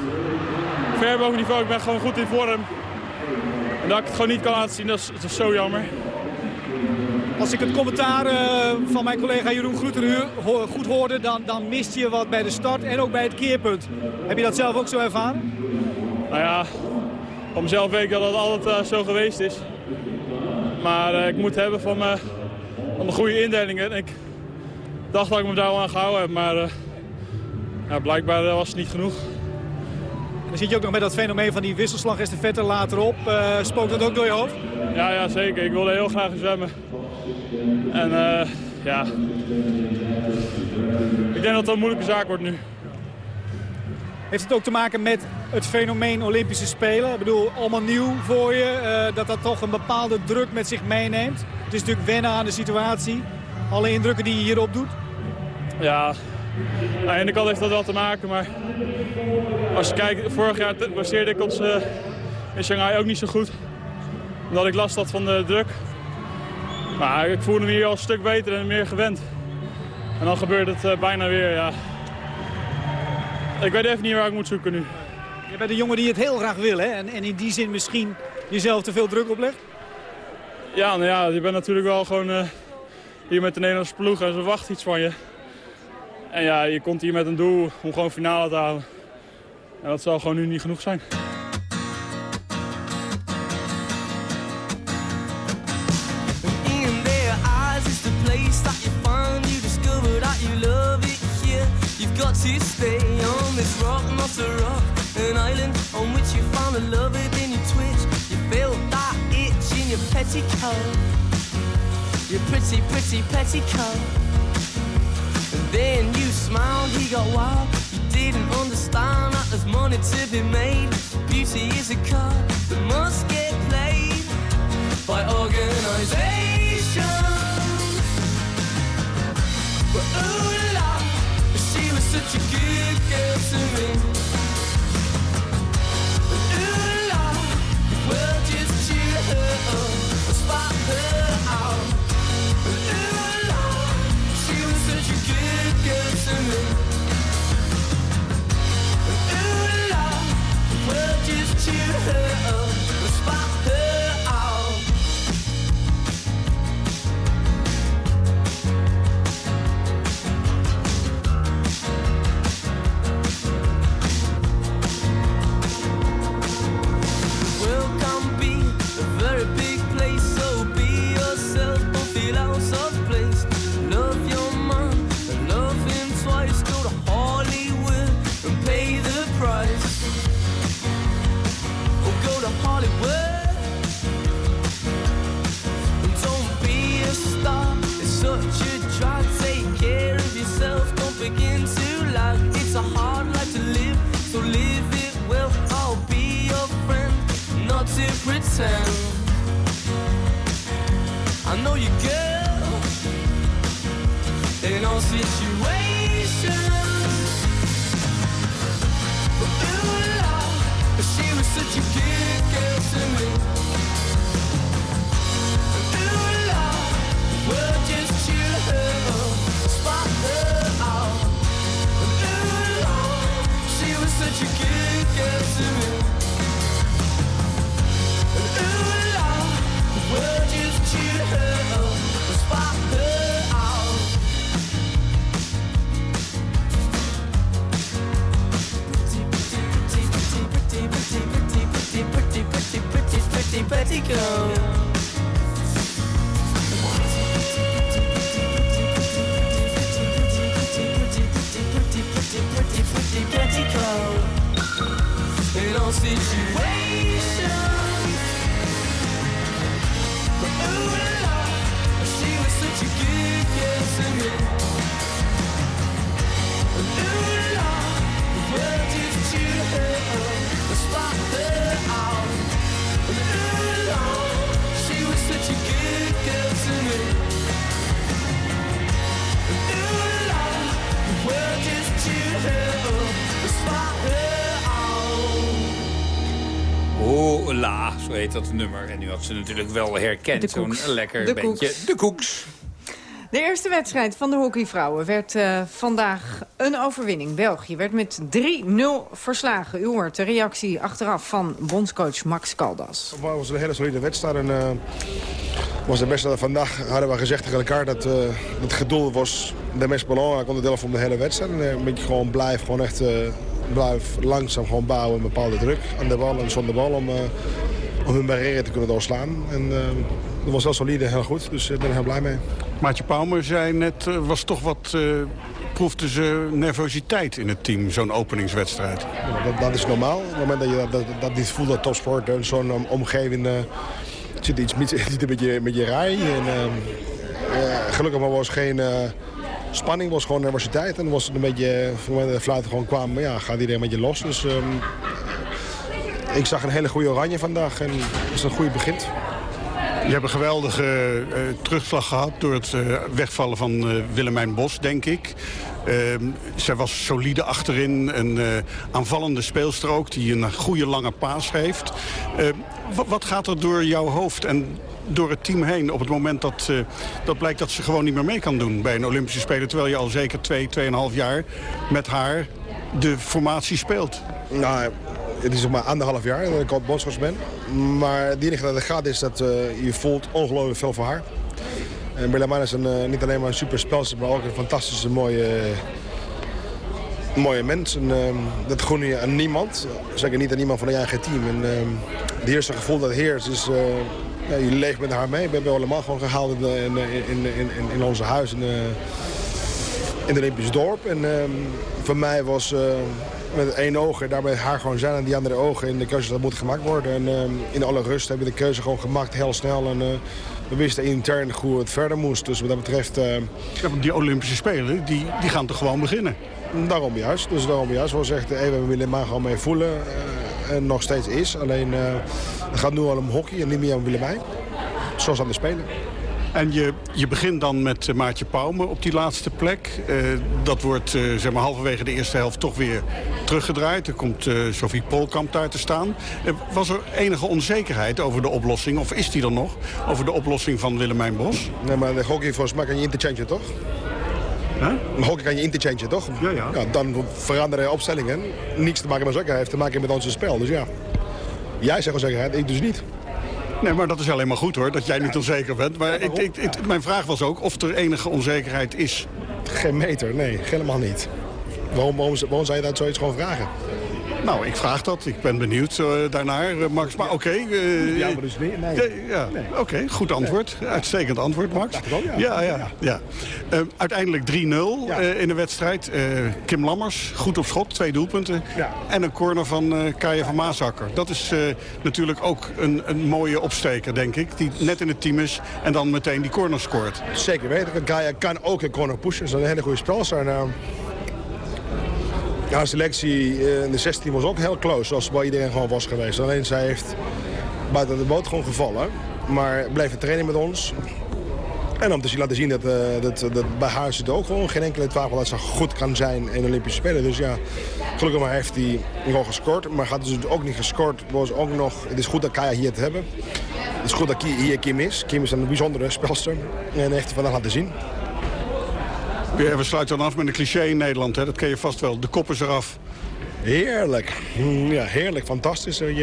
ver boven niveau. Ik ben gewoon goed in vorm. En dat ik het gewoon niet kan laten zien, dat is, dat is zo jammer. Als ik het commentaar uh, van mijn collega Jeroen Groeterhuur ho goed hoorde... Dan, dan mist je wat bij de start en ook bij het keerpunt. Heb je dat zelf ook zo ervaren? Nou ja, om mezelf weet ik dat het altijd uh, zo geweest is. Maar uh, ik moet hebben van, van de goede indelingen. Ik dacht dat ik me daar wel aan gehouden heb, maar uh, ja, blijkbaar was het niet genoeg. En dan zit je ook nog met dat fenomeen van die wisselslag estafette later op. Uh, spookt dat ook door je hoofd? Ja, ja, zeker. Ik wilde heel graag zwemmen. En uh, ja, ik denk dat het een moeilijke zaak wordt nu. Heeft het ook te maken met het fenomeen Olympische Spelen? Ik bedoel, allemaal nieuw voor je. Uh, dat dat toch een bepaalde druk met zich meeneemt. Het is natuurlijk wennen aan de situatie. Alle indrukken die je hierop doet? Ja, aan de ene kant heeft dat wel te maken. Maar als je kijkt, vorig jaar baseerde ik ons uh, in Shanghai ook niet zo goed. Omdat ik last had van de druk. Maar ik voelde me hier al een stuk beter en meer gewend. En dan gebeurt het eh, bijna weer, ja. Ik weet even niet waar ik moet zoeken nu. Je bent een jongen die het heel graag wil, hè? En, en in die zin misschien jezelf te veel druk oplegt? Ja, nou ja, je bent natuurlijk wel gewoon eh, hier met de Nederlandse ploeg en ze wachten iets van je. En ja, je komt hier met een doel om gewoon finale te halen. En dat zal gewoon nu niet genoeg zijn. You. You you it. You've got to stay on this rock, not a rock. An island on which you found a love within your twitch. You feel that itch in your petticoat. Your pretty, pretty petticoat. Then you smiled, he got wild. You didn't understand that there's money to be made. Beauty is a card that must get played by organizations. But ooh la, she was such a good girl to me. if dat nummer. En u had ze natuurlijk wel herkend. Zo'n lekker De bandje. Koeks. De Koeks. De eerste wedstrijd van de hockeyvrouwen werd eh, vandaag een overwinning. België werd met 3-0 verslagen. U hoort de reactie achteraf van bondscoach Max Caldas. Het was een hele solide wedstrijd. En, eh, was de beste vandaag hadden we gezegd tegen elkaar dat eh, het geduld was de meest belangrijk onderdeel van de hele wedstrijd. En, een beetje gewoon blijf, gewoon echt eh, blijf langzaam gewoon bouwen een bepaalde druk aan de bal en zonder bal om, eh, om hun barrière te kunnen doorslaan. En eh, dat was wel solide, heel goed. Dus ik ben er heel blij mee. Maatje Pauwmer zei net, eh, was toch wat, eh proefde ze nervositeit in het team, zo'n openingswedstrijd. Ja, dat, dat is normaal. Op het moment dat je dat, dat, dat niet voelt, dat topsport zo'n um, omgeving... eh, zit iets met, *laughs* zit met, je, met je rij. En, ehm, eh, gelukkig maar was geen spanning, was gewoon nervositeit. En was het een beetje, op het moment dat de fluiten gewoon kwamen, ja, gaat iedereen een beetje los. Dus ehm, ik zag een hele goede oranje vandaag en dat is een goede begin. Je hebt een geweldige eh, terugslag gehad door het eh, wegvallen van eh, Willemijn Bos, denk ik. Ehm, zij was solide achterin, een eh, aanvallende speelstrook die een goede lange paas heeft. Ehm, wa- wat gaat er door jouw hoofd en door het team heen... op het moment dat, uh, dat blijkt dat ze gewoon niet meer mee kan doen bij een Olympische Spelen... terwijl je al zeker twee, tweeënhalf jaar met haar de formatie speelt? Nou, het is nog maar anderhalf jaar dat ik al bondscoach ben. Maar het enige dat er gaat is dat uh, je voelt ongelooflijk veel voor haar. En Berleman is een, uh, niet alleen maar een super spelster, maar ook een fantastische mooie, mooie mens. En, uh, dat gun je aan niemand. Zeker niet aan iemand van je eigen team. En, het eerste gevoel dat heerst is... Ja, je leeft met haar mee. We hebben allemaal gewoon gehaald in, in, in, in, onze huis in, in het Olympisch dorp. En voor mij was met één oog en daarbij haar gewoon zijn en die andere ogen. En de keuze dat moet gemaakt worden. En uh, in alle rust hebben we de keuze gewoon gemaakt, heel snel. En uh, we wisten intern hoe het verder moest. Dus wat dat betreft... Uh, ja, want die Olympische Spelen, die, die gaan toch gewoon beginnen? Daarom juist. Dus daarom juist. We zeggen, hey, we willen maar gewoon mee voelen. en nog steeds is. Alleen het gaat nu al om hockey en niet meer om Willemijn. Zoals aan de Spelen. En je, je begint dan met uh, Maartje Pauwme op die laatste plek. Uh, dat wordt uh, zeg maar halverwege de eerste helft toch weer teruggedraaid. Er komt Sophie Polkamp daar te staan. was er enige onzekerheid over de oplossing, of is die er nog... over de oplossing van Willemijn Bos? Nee, maar de hockey volgens mij kan je interchangen, toch? Huh? Hockey kan je interchangen, toch? Ja, ja. ja dan veranderen opstellingen. Niets te maken met zekerheid, heeft te maken met onze spel. Dus ja, jij zegt onzekerheid, ik dus niet. Nee, maar dat is alleen maar goed hoor, dat jij niet onzeker bent. Maar ik, ik, mijn vraag was ook of er enige onzekerheid is. Geen meter, nee, helemaal niet. Waarom, waarom, waarom zou je dat zoiets gewoon vragen? Nou, ik vraag dat. Ik ben benieuwd uh, daarnaar, uh, Max. Maar oké. Okay, uh, ja, maar dus niet. Nee. ja, nee. Oké, okay, goed antwoord. Nee. Uitstekend antwoord, Max. Wel, ja. Ja, ja, ja. ja. uiteindelijk 3-0 in de wedstrijd. Kim Lammers, goed op schot, twee doelpunten. En een corner van Kaya van Maasakker. Dat is natuurlijk ook een, een mooie opsteker, denk ik. Die net in het team is en dan meteen die corner scoort. Zeker weten. Kaya kan ook een corner pushen. Dat is een hele goede spelster. Ja, selectie in de 16 was ook heel close, zoals bij iedereen gewoon was geweest. Alleen zij heeft buiten de boot gewoon gevallen. Maar bleef trainen met ons. En om te laten zien dat, uh, dat, dat bij haar zit ook gewoon geen enkele twijfel dat ze goed kan zijn in de Olympische Spelen. Dus ja, gelukkig maar heeft hij gewoon gescoord. Maar gaat dus ook niet gescoord. Was ook nog, het is goed dat Kaya hier te hebben. Het is goed dat hier Kim is. Kim is een bijzondere spelster. En heeft hij vandaag laten zien. We sluiten dan af met een cliché in Nederland. Hè? Dat ken je vast wel. De kop is eraf. Heerlijk. Ja, heerlijk. Fantastisch. We,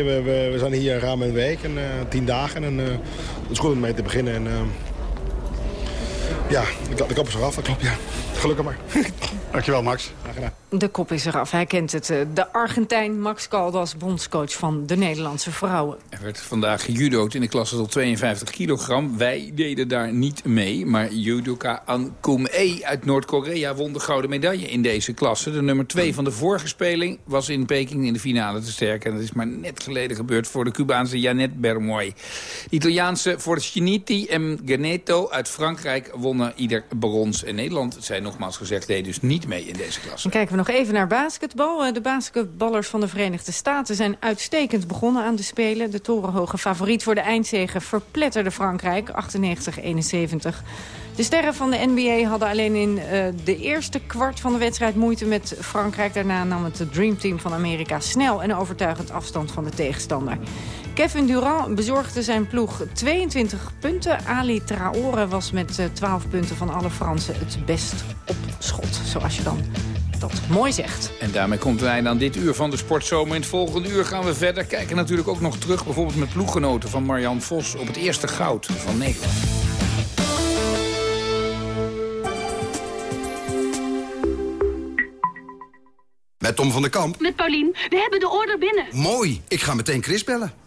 we, zijn hier ruim een week en uh, tien dagen. En uh, het is goed om mee te beginnen. En, ja, de, de kop eraf. Dat klopt, ja. Gelukkig maar. *laughs* Dankjewel, Max. De kop is eraf. Hij kent het. De Argentijn Max Caldas, bondscoach van de Nederlandse vrouwen. Er werd vandaag gejudo'd in de klasse tot 52 kilogram. Wij deden daar niet mee. Maar judoka An Kum-e uit Noord-Korea won de gouden medaille in deze klasse. De nummer 2 van de vorige speling was in Peking in de finale te sterk. En dat is maar net geleden gebeurd voor de Cubaanse Janet Bermoy. De Italiaanse Forciniti en Geneto uit Frankrijk wonnen ieder brons. En Nederland, het zijn nogmaals gezegd, deed dus niet mee in deze klasse. Dan kijken we nog even naar basketbal. De basketballers van de Verenigde Staten zijn uitstekend begonnen aan de Spelen. De torenhoge favoriet voor de eindzege verpletterde Frankrijk, 98-71. De sterren van de NBA hadden alleen in uh, de eerste kwart van de wedstrijd moeite met Frankrijk. Daarna nam het Dream Team van Amerika snel en overtuigend afstand van de tegenstander. Kevin Durant bezorgde zijn ploeg 22 punten. Ali Traore was met uh, 12 punten van alle Fransen het best op schot. Zoals je dan dat mooi zegt. En daarmee komt wij aan dit uur van de Sportzomer. In het volgende uur gaan we verder kijken natuurlijk ook nog terug... bijvoorbeeld met ploeggenoten van Marjan Vos... op het eerste goud van Nederland. Met Tom van der Kamp. Met Paulien. We hebben de order binnen. Mooi. Ik ga meteen Chris bellen.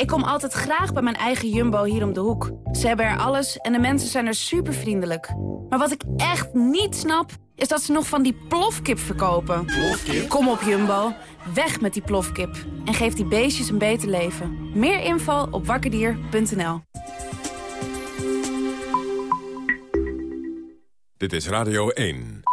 Ik kom altijd graag bij mijn eigen Jumbo hier om de hoek. Ze hebben er alles en de mensen zijn er super vriendelijk. Maar wat ik echt niet snap, is dat ze nog van die plofkip verkopen. Plofkip? Kom op Jumbo, weg met die plofkip. En geef die beestjes een beter leven. Meer info op wakkerdier.nl Dit is Radio 1.